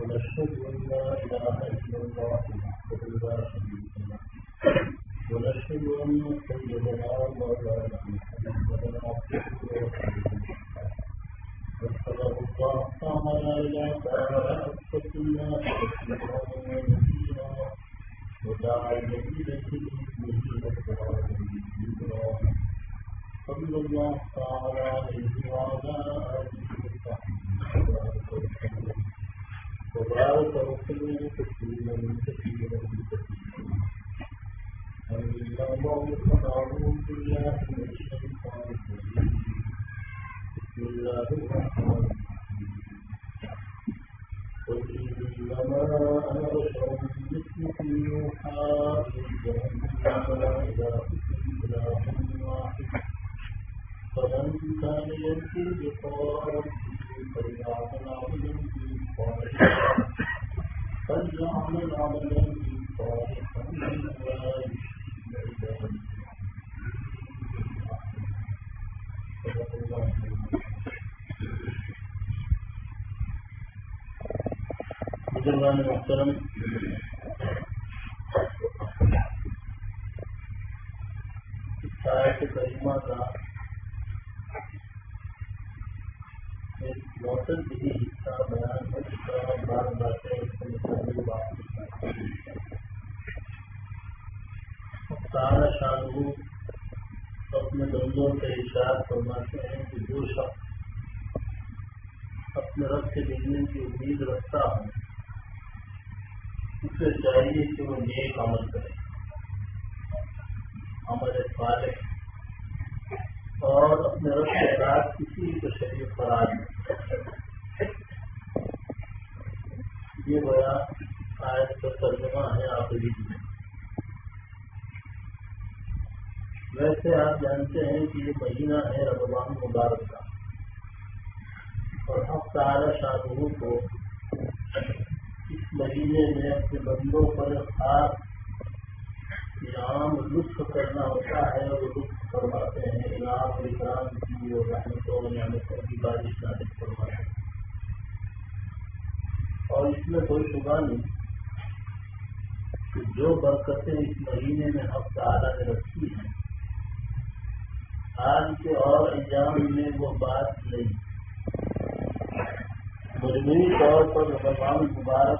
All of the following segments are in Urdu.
ونشهد أن لا إله إلا الله ونحمده ونشهد أن محمد سيدنا مولانا محمدا عبده ورسوله واشهد ان لا اله الا الله ودعا لنبيته صلى الله تعالى عليه وعلى اله وصحبه وسلم وبارك وسلم تسليما كثيرا كثيرا اللهم صل على رسول الله من الشيطان الرجيم بسم الله الرحمن الرحيم قل انما أنا بشر مثلكم يوحى الي انما الهكم اله واحد فمن كان يرجو لقاء ربه فليعمل عملا صالحا فليعمل عملا صالحا ولا يشرك بعباده بزرگان محترم آیت کریمہ کا ایک موسم بھی حصہ بیان ہے جس طرح بار باتیں اس کے سارا شاہ اپنے بندوں سے اشار فرماتے ہیں کہ جو شخص اپنے رب سے ملنے کی امید رکھتا ہوں اسے چاہیے کہ وہ نیک عمل کرے۔ عمل صالح، اور اپنے رب کے ساتھ کسی کو شریف قرار دے۔ یہ بڑا آیت کا ترجمہ ہے آخری میں۔ ویسے آپ جانتے ہیں کہ یہ مہینہ ہے رمضان مبارک کا۔ اور ہم سارا شاہروں کو اس مہینے میں اپنے بندوں پر خاص انعام لطف کرنا ہوتا ہے اور لطف فرماتے ہیں۔ انعام اور اکرام کی اور رحمتوں نعمتوں کی بارش نازل فرماتے ہیں۔ اور اس میں کوئی شبہ نہیں کہ جو برکتیں اس مہینے میں ہم تعالیٰ نے رکھی ہیں آج کے اور ایام میں وہ بات نہیں۔ مجموعی طور پر رمضان مبارک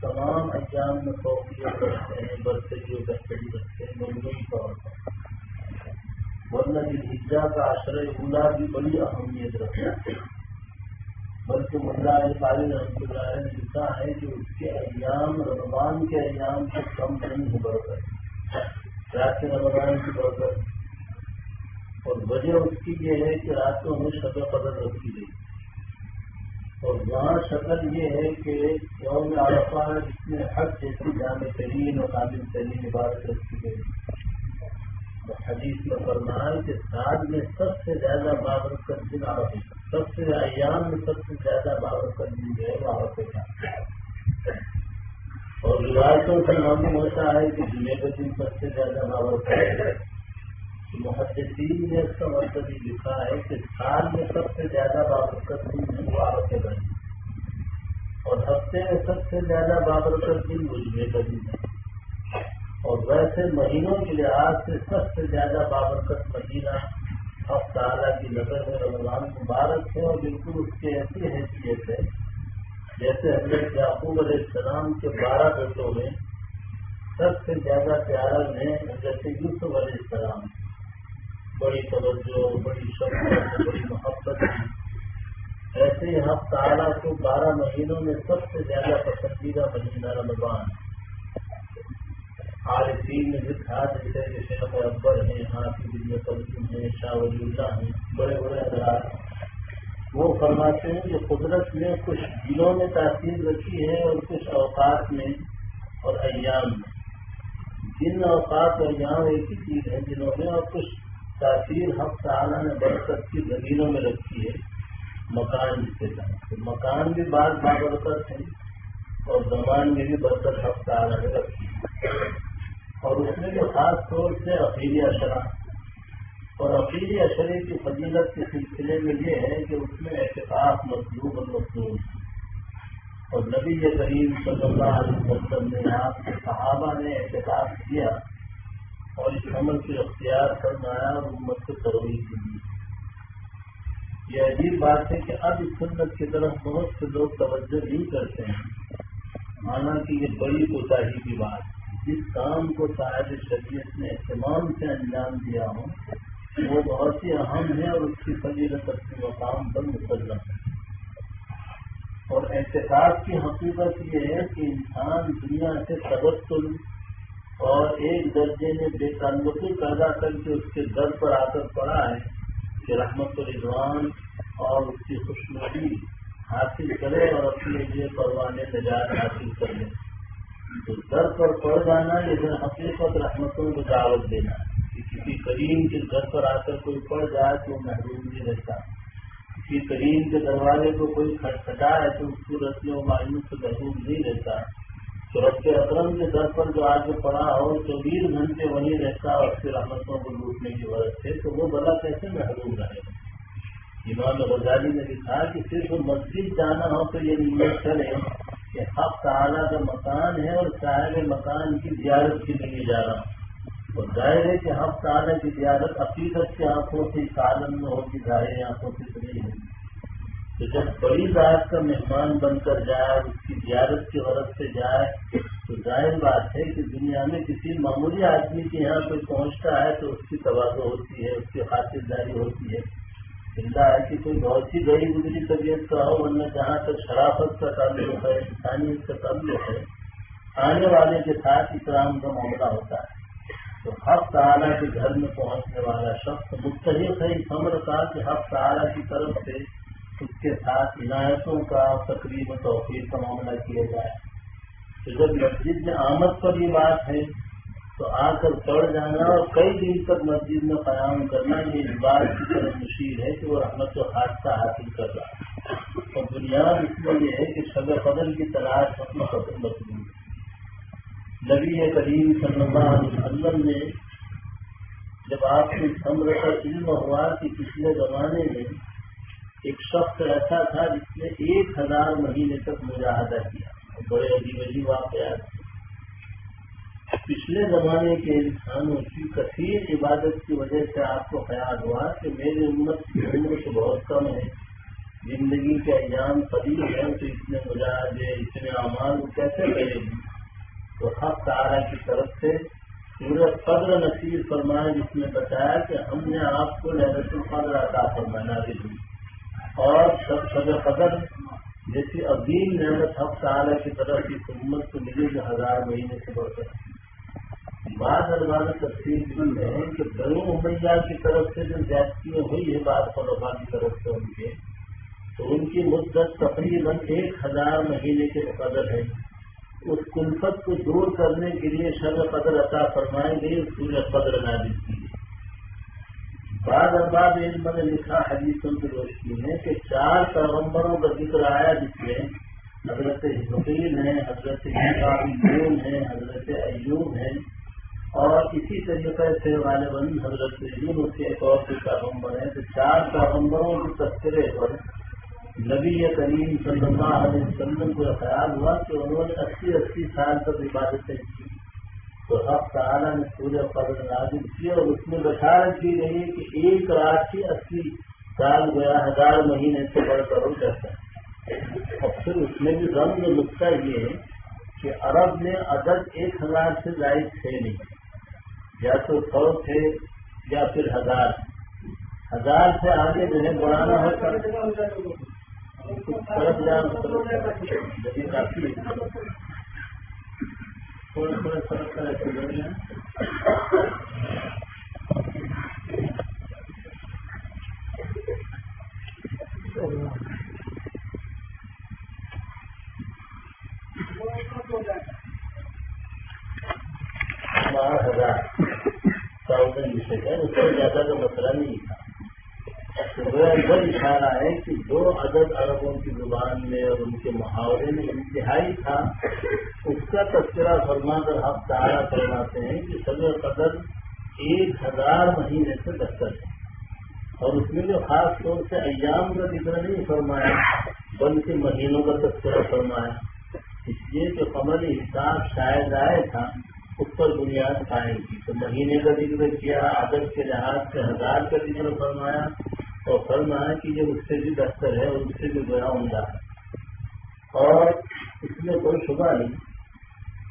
تمام ایام میں فوقیت رکھتے ہیں برتری و رکھتے ہیں، مجموعی طور پر۔ ورنہ ہجا کا آشرے اولا بھی بڑی اہمیت رکھتے ہیں بلکہ ملا قاری رحمۃ اللہ نے لکھا ہے کہ اس کے ایام رمضان کے ایام سے کم نہیں ہے برکت۔ رات کے رمضان کی برکت اور وجہ اس کی یہ ہے کہ راتوں میں شب قدر رکھی گئی۔ اور وہاں شکل یہ ہے کہ یوم عرفہ جس میں حق جیسی جامع ترین اور قابل ترین عبادت رکھی گئی۔ تو حدیث میں فرمایا کہ سال میں سب سے زیادہ بابرکت دن عرفے سب سے ایام میں سب سے زیادہ بابرکت دن جو ہے وہ عرفے کا اور روایتوں کا معلوم ہوتا ہے کہ جمعے کا دن سب سے زیادہ بابرکت ہے۔ محدثین نے اس کا مطلب یہ لکھا ہے کہ سال میں سب سے زیادہ بابرکت دن ہے وہ عرفے کا دن اور ہفتے میں سب سے زیادہ بابرکت دن وہ جمعے کا دن ہے اور ویسے مہینوں کے لحاظ سے سب سے زیادہ بابرکت مہینہ اب تعالیٰ کی نظر میں رمضان مبارک ہے اور بالکل اس کی ایسی حیثیت ہے جیسے حضرت یعقوب علیہ السلام کے بارہ بیٹوں میں سب سے زیادہ پیارا میں جیسے یوسف علیہ السلام بڑی توجہ، بڑی شفقت بڑی محبت ایسے ہی ہم تعالیٰ کو بارہ مہینوں میں سب سے زیادہ پسندیدہ مہینہ رمضان عارفین نے لکھا جیسے کہ شیخ اکبر ہیں حافظ ابن قدیم ہیں، شاہ ولی اللہ ہیں، بڑے بڑے حضرات وہ فرماتے ہیں کہ قدرت نے کچھ دنوں میں تاثیر رکھی ہے اور کچھ اوقات میں اور ایام میں۔ جن اوقات اور ایام ایک ہی چیز ہے جنہوں میں اور کچھ تاثیر ہم تعالیٰ نے برکت کی زمینوں میں رکھی ہے۔ مکان جسے کہتے مکان بھی بعض بابرکت ہے اور زمان میں بھی برکت ہفتہ الگ رکھی ہے۔ اور اس میں جو خاص طور سے افیری اشرا، اور افیری اشرے کی فضیلت کے سلسلے میں یہ ہے کہ اس میں احتکاف مطلوب اور مصنوع اور نبی کریم صلی اللہ علیہ وسلم نے آپ کے صحابہ نے احتکاف کیا اور اس عمل سے اختیار کرنا اور امت کو ترویج دی یہ عجیب بات ہے کہ اب اس سنت کی طرف بہت سے لوگ توجہ نہیں کرتے ہیں۔ مانا کہ یہ بڑی کوتاہی کی بات جس کام کو صاحب شریعت نے اہتمام سے انجام دیا ہو، وہ بہت ہی اہم ہے اور اس کی فضیلت اپنے مقام پر مسلم ہے۔ اور احتساب کی حقیقت یہ ہے کہ انسان دنیا سے تبدل اور ایک درجے میں بے تعلقی پیدا کر کے اس کے در پر آ کر پڑا ہے کہ رحمت رضوان اور اس کی خوشنودی حاصل کرے اور اپنے لیے پروانے نجات حاصل کر لے تو در پر پڑ جانا لیکن حقیقت رحمتوں کو دعوت دینا کہ کسی کریم کے گھر پر آ کر کوئی پڑ جائے تو محروم نہیں رہتا۔ کسی کریم کے دروازے کو کوئی کھٹکھٹائے تو اس کو رسم و مایوس سے محروم نہیں رہتا۔ تو رب اکرم کے در پر جو آگے پڑا ہو چوبیس گھنٹے وہیں رہتا اور پھر احمدوں کو لوٹنے کی وجہ سے، تو وہ بلا کیسے محروم رہے؟ امام غزالی نے لکھا کہ صرف مسجد جانا ہو تو یہ نیت کرے کہ حق تعالیٰ کا مکان ہے اور صاحب مکان کی زیارت کے لیے جا رہا۔ ہوں اور ظاہر ہے کہ حق تعالیٰ کی زیارت عقیدت کی آنکھوں سے، سالن میں ہوگی ظاہر آنکھوں سے نہیں ہوگی تو جب بڑی بات کا مہمان بن کر جائے، اس کی زیارت کی غرض سے جائے، تو ظاہر بات ہے کہ دنیا میں کسی معمولی آدمی کے یہاں کوئی پہنچتا ہے تو اس کی توازو ہوتی ہے، اس کی خاطرداری ہوتی ہے۔ زندہ ہے کہ کوئی بہت ہی گئی گزری طبیعت کا ہو، ورنہ جہاں تک شرافت کا تعلق ہے، انسانیت کا تعلق ہے، آنے والے کے ساتھ اکرام کا معاملہ ہوتا ہے۔ تو ہف تعالیٰ کے گھر میں پہنچنے والا شخص مختلف ہے، اس عمر کا، کہ ہف تعالیٰ کی طرف سے اس کے ساتھ عنایتوں کا تقریب و توفیق کا معاملہ کیا جائے۔ تو جب مسجد میں آمد پر یہ بات ہے، تو آ کر پڑ جانا اور کئی دن تک مسجد میں قیام کرنا، یہ اس بات کی طرف مشیر ہے کہ وہ رحمت و حادثہ حاصل کر رہا ہے۔ اور بنیاد اس میں یہ ہے کہ شب فضل کی تلاش اپنا فصل مضبوط نبی کریم صلی اللہ علیہ وسلم نے جب آپ کو سمر کا علم ہوا کہ پچھلے زمانے میں ایک شخص ایسا تھا جس نے ایک ہزار مہینے تک مجاہدہ کیا۔ بڑے عجیب عجیب واقعات پچھلے زمانے کے انسانوں کی کثیر عبادت کی وجہ سے آپ کو خیال ہوا کہ میری امت کی عمر سے بہت کم ہے۔ زندگی کے ایام قدیم ہے تو اتنے مجاہدے، اتنے امان وہ کیسے کرے گی؟ تو حق تارا کی طرف سے سورج قدر نصیب فرمائے جس نے بتایا کہ ہم نے آپ کو لہرت القدر عطا فرمانا دی اور سب قدر جیسی عظیم نعمت حق تعالیٰ کی طرف کی حکومت کو ملی جو ہزار مہینے سے بڑھ کر۔ بعض الباد تفصیل بھی ہے کہ بنو امیہ کی طرف سے جو زیادتیاں ہوئی ہے بعض طلبا کی طرف سے ان کے، تو ان کی مدت تقریباً ایک ہزار مہینے کے قدر ہے۔ اس کلفت کو دور کرنے کے لیے شب قدر عطا فرمائے گئی اس پورے قدر نازل کی بعض ارباب علم نے لکھا حدیثوں کی روشنی میں کہ چار پیغمبروں کا ذکر آیا جس میں حضرت حسین ہے حضرت یون حضرت ایوب ہے اور اسی طریقے سے غالباً حضرت یون کے ایک اور سے پیغمبر ہیں تو چار پیغمبروں کے تذکرے پر نبی کریم صلی اللہ علیہ وسلم کو خیال ہوا کہ انہوں نے اسی اسی سال تک عبادتیں کی۔ تو حق تعالیٰ نے سورج قدر نازل کیا اور اس میں بشارت کی گئی کہ ایک رات کی اسی سال گیا ہزار مہینے سے بڑھ کر ہو جاتا ہے۔ اور پھر اس میں بھی رنگ میں نقطہ یہ ہے کہ عرب میں عدد ایک ہزار سے زائد تھے نہیں، یا تو سو تھے یا پھر ہزار۔ ہزار سے آگے جو ہے بڑھانا ہے۔ تھوڑے فرق بارہ ہزار۔ تھاؤزینڈ ہے اس سے زیادہ کا مسئلہ نہیں تھا۔ اشارہ ہے کہ دو عدد عربوں کی زبان میں اور ان کے محاورے میں انتہائی تھا۔ اس کا تذکرہ فرما کر آپ تعالیٰ فرماتے ہیں کہ سب قدر ایک ہزار مہینے سے بہتر ہے۔ اور اس میں جو خاص طور سے ایام کا ذکر نہیں فرمایا، بلکہ مہینوں کا تذکرہ فرمایا۔ اس لیے کہ قمری حساب شاید آئے تھا، اس پر بنیاد قائم کی تو مہینے کا ذکر کیا، عدد کے لحاظ سے ہزار کا ذکر فرمایا۔ اور فرمایا کہ یہ اس سے بھی بہتر ہے اور اس سے بھی گیا عمدہ ہے اور اس میں کوئی شبہ نہیں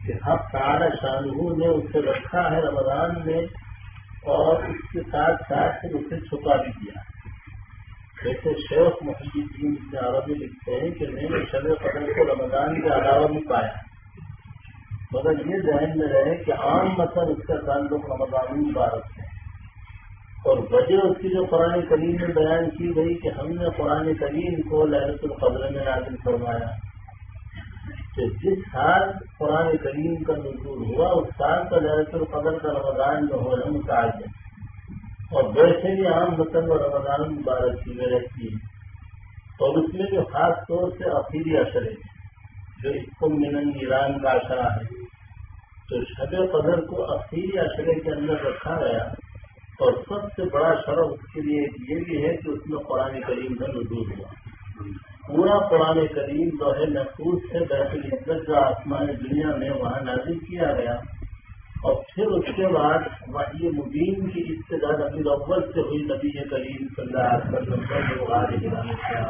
کہ ہم سارا شاہو نے اسے رکھا ہے رمضان میں اور اس کے ساتھ ساتھ اسے چھپا بھی دیا۔ جیسے شیخ محی الدین عربی لکھتے ہیں کہ میں نے شب قدر کو رمضان کے علاوہ بھی پایا۔ مگر یہ ذہن میں رہے کہ عام مطلب اس کا تعلق رمضان مبارک ہے۔ اور وجہ اس کی جو قرآن کریم میں بیان کی گئی کہ ہم نے قرآن کریم کو لہرت القدر میں نازل فرمایا کہ جس سال قرآن کریم کا نزول ہوا، اس سال کا لہرت القدر کا رمضان جو ہو رہا متعلق ہے اور ویسے بھی عام مطلب رمضان مبارک کی میں رہتی ہے اور اس میں جو خاص طور سے افیری اثر ہے، جو اس کو من ایران کا اشرا ہے تو شب قدر کو اخیری اشرے کے اندر رکھا گیا اور سب سے بڑا شرف اس کے لیے یہ بھی ہے کہ اس میں قرآن کریم کا نزول ہوا۔ پورا قرآن کریم جو ہے محفوظ سے بیت العزت جو آسمان دنیا میں وہاں نازل کیا گیا۔ اور پھر اس کے بعد یہ مبین کی ابتدا نبی اول سے ہوئی، نبی کریم صلی اللہ علیہ وسلم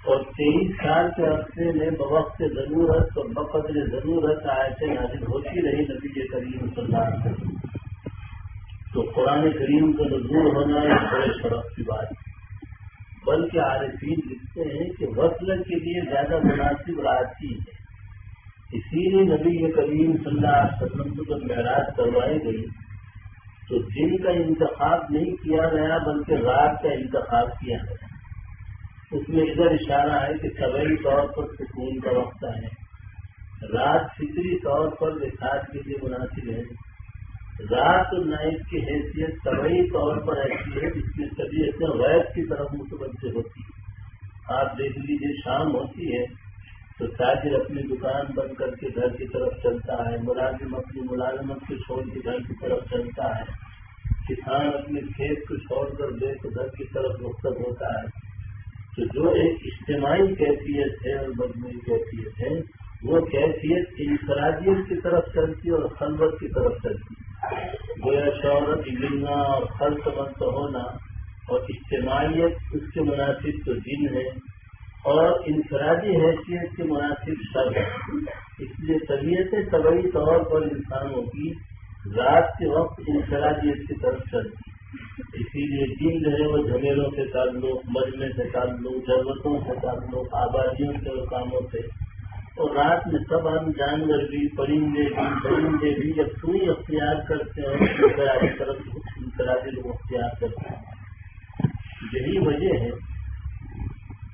اور تیئیس سال کے عرصے میں بوقت ضرورت اور بقدر ضرورت آئے نازل ہوتی رہی نبی کریم صلی اللہ علیہ وسلم۔ تو قرآن کریم کا نظور ہونا ایک بڑے شرف کی بات ہے۔ بلکہ عارفین لکھتے ہیں کہ وصل کے لیے زیادہ مناسب راتی ہے۔ اسی لیے نبی کریم صلی اللہ علیہ وسلم کو جب معراج کروائی گئی تو دن کا انتخاب نہیں کیا گیا، بلکہ رات کا انتخاب کیا گیا۔ اس میں ادھر اشارہ ہے کہ سبھی طور پر سکون کا وقت ہے۔ رات فطری طور پر وساط کے لیے مناسب ہے۔ رات نائٹ کی حیثیت طبعی طور پر ایسی ہے جس میں طبیعتیں ویب کی طرف متوجہ ہوتی ہے۔ آپ دیکھ لیجیے شام ہوتی ہے تو تاجر اپنی دکان بند کر کے گھر کی طرف چلتا ہے، ملازم اپنی ملازمت کو چھوڑ کے گھر کی طرف چلتا ہے۔ کسان اپنے کھیت کو چھوڑ کر دے تو گھر کی طرف رخصت ہوتا ہے۔ تو جو ایک اجتماعی کیفیت ہے اور مجموعی کیفیت ہے، وہ کیفیت انفرادیت کی طرف چلتی اور خلوت کی طرف چلتی گویا شہرت ملنا اور خلط مند ہونا اور اجتماعیت اس کے مناسب تو دن ہے اور انفرادی حیثیت کے مناسب سب ہے۔ اس لیے طبیعتیں طبی طور پر انسانوں کی رات کے وقت انفرادیت کی طرف چلتی۔ اسی لیے دن جو ہے وہ جھمیلوں سے تعلق مجمے سے تعلق، ضرورتوں سے تعلق، آبادیوں سے اور کاموں سے اور رات میں سب ہم جانور بھی، پرندے بھی پرندے بھی جب سوئی اختیار کرتے ہیں طرف انفرادی لوگ اختیار کرتے ہیں۔ یہی وجہ ہے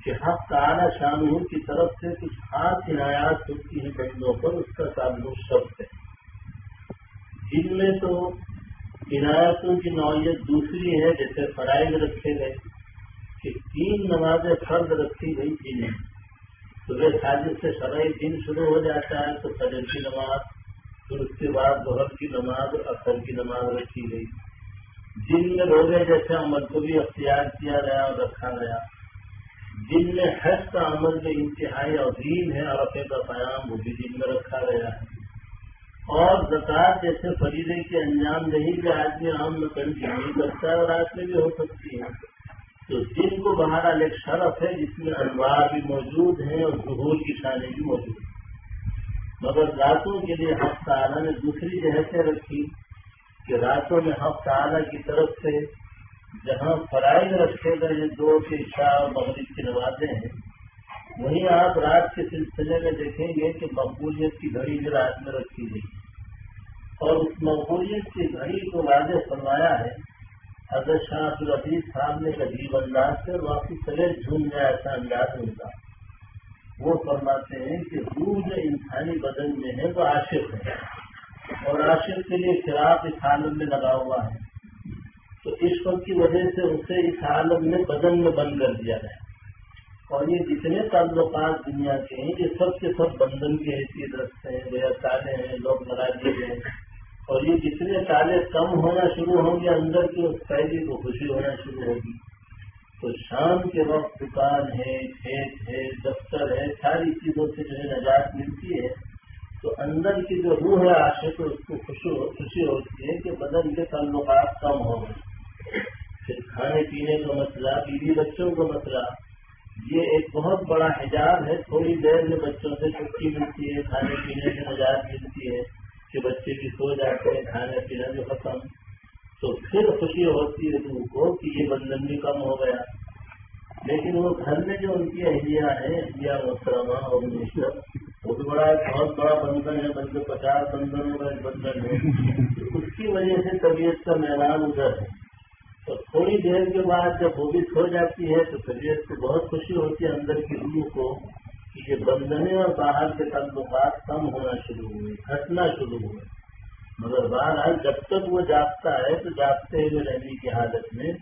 کہ حق تعالی شامل کی طرف سے کچھ خاص عنایات ہوتی ہیں بندوں پر، اس کا تعلق شبد ہے۔ جن میں تو عنایتوں کی نوعیت دوسری ہے، جیسے فرائض رکھے گئے کہ تین نمازیں فرض رکھی گئی تین صبح ساجد سے شرعی دن شروع ہو جاتا ہے تو فجر کی نماز، پھر اس کے بعد بہت کی نماز اور اثر کی نماز رکھی گئی۔ جن میں روزے جیسے عمل کو بھی اختیار کیا گیا اور رکھا گیا۔ جن میں حج کا عمل جو انتہائی عظیم ہے، عرفے کا قیام، وہ بھی دن میں رکھا گیا ہے۔ اور زکات جیسے فریدے کے انجام دہی کے آدمی عام میں کنٹینیو کرتا ہے اور رات میں بھی ہو سکتی ہے۔ تو دن کو بہرحال ایک شرف ہے جس میں انوار بھی موجود ہیں اور ظہور کی شانیں بھی موجود ہیں۔ مگر راتوں کے لیے ہفتہ تعالیٰ نے دوسری جہتیں رکھی کہ راتوں میں ہفتہ تعالیٰ کی طرف سے جہاں فرائض رکھے گئے دو کے شاہ اور مغرب کی نوازیں ہیں، وہیں آپ رات کے سلسلے میں دیکھیں گے کہ مقبولیت کی گھڑی بھی رات میں رکھی گئی۔ اور اس مقبولیت کی گھڑی کو واضح فرمایا ہے حضرت شاہ عبد العزیز صاحب نے عجیب انداز سے واپس سلے جھوم میں ایسا انداز ملتا۔ وہ فرماتے ہیں کہ روح جو انسانی بدن میں ہے وہ عاشق ہے۔ اور عاشق کے لیے شراب اس عالم میں لگا ہوا ہے۔ تو عشق کی وجہ سے اسے اس حالت میں بدن میں بند کر دیا گیا اور یہ جتنے تعلقات دنیا کے ہیں، یہ سب کے سب بندھن کی حیثیت رکھتے ہیں، بے تالے ہیں، لوگ لگا دیے اور یہ جتنے تالے کم ہونا شروع ہوں گے اندر کی اس پہلی کو خوشی ہونا شروع ہوگی۔ تو شام کے وقت دکان ہے، کھیت ہے، دفتر ہے، ساری چیزوں سے جو ہے نجات ملتی ہے۔ تو اندر کی جو روح ہے، عاشق، اس کو خوشی ہوتی ہے کہ بدن کے تعلقات کم ہو گئے۔ پھر کھانے پینے کا مسئلہ، بیوی بچوں کا مسئلہ، یہ ایک بہت بڑا حجاب ہے۔ تھوڑی دیر میں بچوں سے چھٹی ملتی ہے، کھانے پینے کی نجات ملتی ہے۔ کہ بچے بھی سو جاتے ہیں کھانے پینا بھی ختم، تو پھر خوشی ہوتی ہے ان کو کہ یہ بندن بھی کم ہو گیا۔ لیکن وہ گھر میں جو ان کی اہلیہ ہیں، اہلیہ محترمہ اور منیشر وہ بھی بڑا، بہت بڑا بندھن ہے، بلکہ پچاس بندھنوں کا ایک بندھن ہے۔ اس کی وجہ سے طبیعت کا میدان ادھر ہے۔ تو تھوڑی دیر کے بعد جب وہ بھی کھو جاتی ہے، تو طبیعت کو بہت خوشی ہوتی ہے اندر کی روح کو۔ یہ بندنے اور باہر کے تعلقات کم ہونا شروع ہوئے، گھٹنا شروع ہوئے۔ مگر بہرحال جب تک وہ جاگتا ہے تو جاگتے ہوئے رہنے کی حالت میں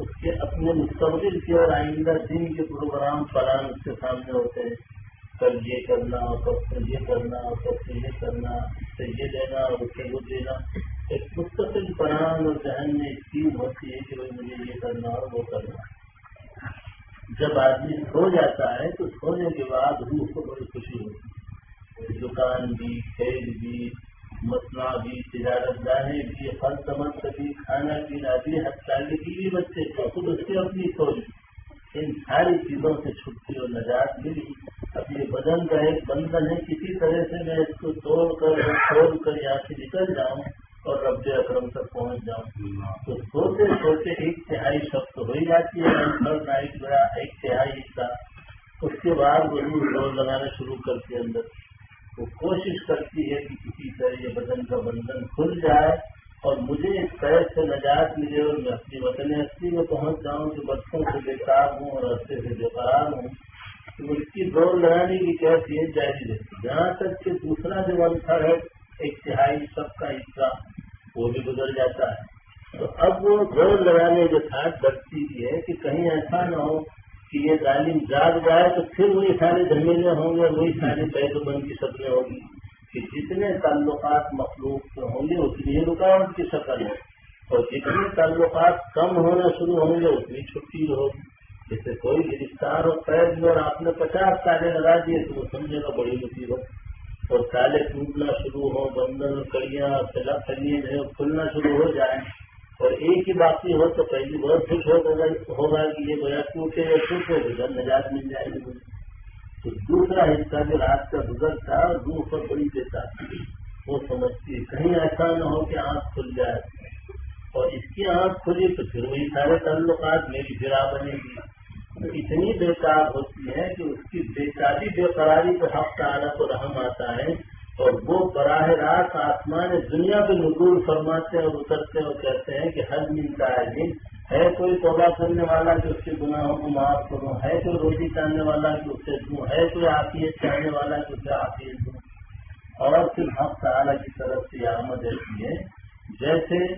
اس کے اپنے مستقبل کے اور آئندہ دن کے پروگرام پلان اس کے سامنے ہوتے ہیں۔ کل یہ کرنا، اور کب سے یہ کرنا، اور کب سے یہ کرنا، اس سے یہ دینا اور اس سے وہ دینا۔ ایک مستقل پران اور ذہن میں ایک چیز ہوتی ہے کہ مجھے یہ کرنا اور وہ کرنا۔ جب آدمی سو جاتا ہے تو سونے کے بعد روح کو بڑی خوشی ہوتی ہے۔ دکان بھی، کھیل بھی مسئلہ بھی، تجارت گاہیں بھی پھل سمجھ بھی کھانا پینا بھی ہتھیلی کی بھی بچے کو خود اس کی اپنی سوچ، ان ساری چیزوں سے چھٹی اور نجات ملی۔ اب یہ بدن کا ایک بندھن ہے، کسی طرح سے میں اس کو توڑ کر چھوڑ کر یہاں سے نکل جاؤں۔ اور رب اکرم تک پہنچ جاؤں۔ تو سوتے سوتے ایک تہائی شخص ہو ہی جاتی ہے ایک بڑا ایک تہائی حصہ۔ اس کے بعد وہ روح لگانا شروع کرتی ہے اندر۔ وہ کوشش کرتی ہے کہ کسی طرح یہ بدن کا بندھن کھل جائے اور مجھے اس طرح سے نجات ملے اور میں اپنی وطن اصلی میں پہنچ جاؤں کہ بچوں سے بےکار ہوں اور رستے سے بے قرار ہوں۔ تو اس کی دوڑ لگانے کی کیفیت جاری رہتی جہاں تک کہ دوسرا جو منتھر ہے ایک تہائی سب کا حصہ وہ بھی گزر جاتا ہے۔ تو اب وہ زور لگانے کے ساتھ بڑھتی ہے کہ کہیں ایسا نہ ہو کہ یہ تعلیم جاگ جائے تو پھر وہی سارے زمینیں ہوں گے، وہی سارے پیسے بند کی شکلیں ہوگی۔ کہ جتنے تعلقات مخلوق ہوں گے، اتنی ہی رکاوٹ کی شکل ہے اور جتنے تعلقات کم ہونا شروع ہوں گے، اتنی چھٹی ہوگی۔ جیسے کوئی گرفتار ہو قید اور آپ نے پچاس تالے لگا دیے تو وہ سمجھے گا بڑی مصیبت اور تالے ٹوٹنا شروع ہو بندن، کڑیاں پلا جو کھلنا شروع ہو جائیں۔ اور ایک ہی باقی ہو تو پہلی بہت خوش ہوگا کہ یہ گویا ٹوٹے یا ٹوٹے گزر نجات مل جائے گی۔ تو دوسرا حصہ جو رات کا گزرتا اور دور پر بڑی دیتا وہ سمجھتی ہے، کہیں ایسا نہ ہو کہ آنکھ کھل جائے۔ اور اس کی آنکھ کھلی تو پھر وہی سارے تعلقات میری گرا بنے گی۔ اتنی بےکار ہوتی ہے کہ اس کی بےکاری بے قراری پہ حق تعالیٰ کو رحم آتا ہے اور وہ براہ راست آسمان دنیا کے نزول فرماتے اور اترتے اور کہتے ہیں کہ حل ملتا ہے دن ہے کوئی توبہ کرنے والا کہ اس کے گناہوں کو معاف کروں ہے کوئی روٹی چاہنے والا کہ اسے دوں، ہے کوئی آفیت چاہنے والا کہ اسے آفیت دوں۔ اور پھر حق تعالیٰ کی طرف سے آمد رہتی ہے۔ جیسے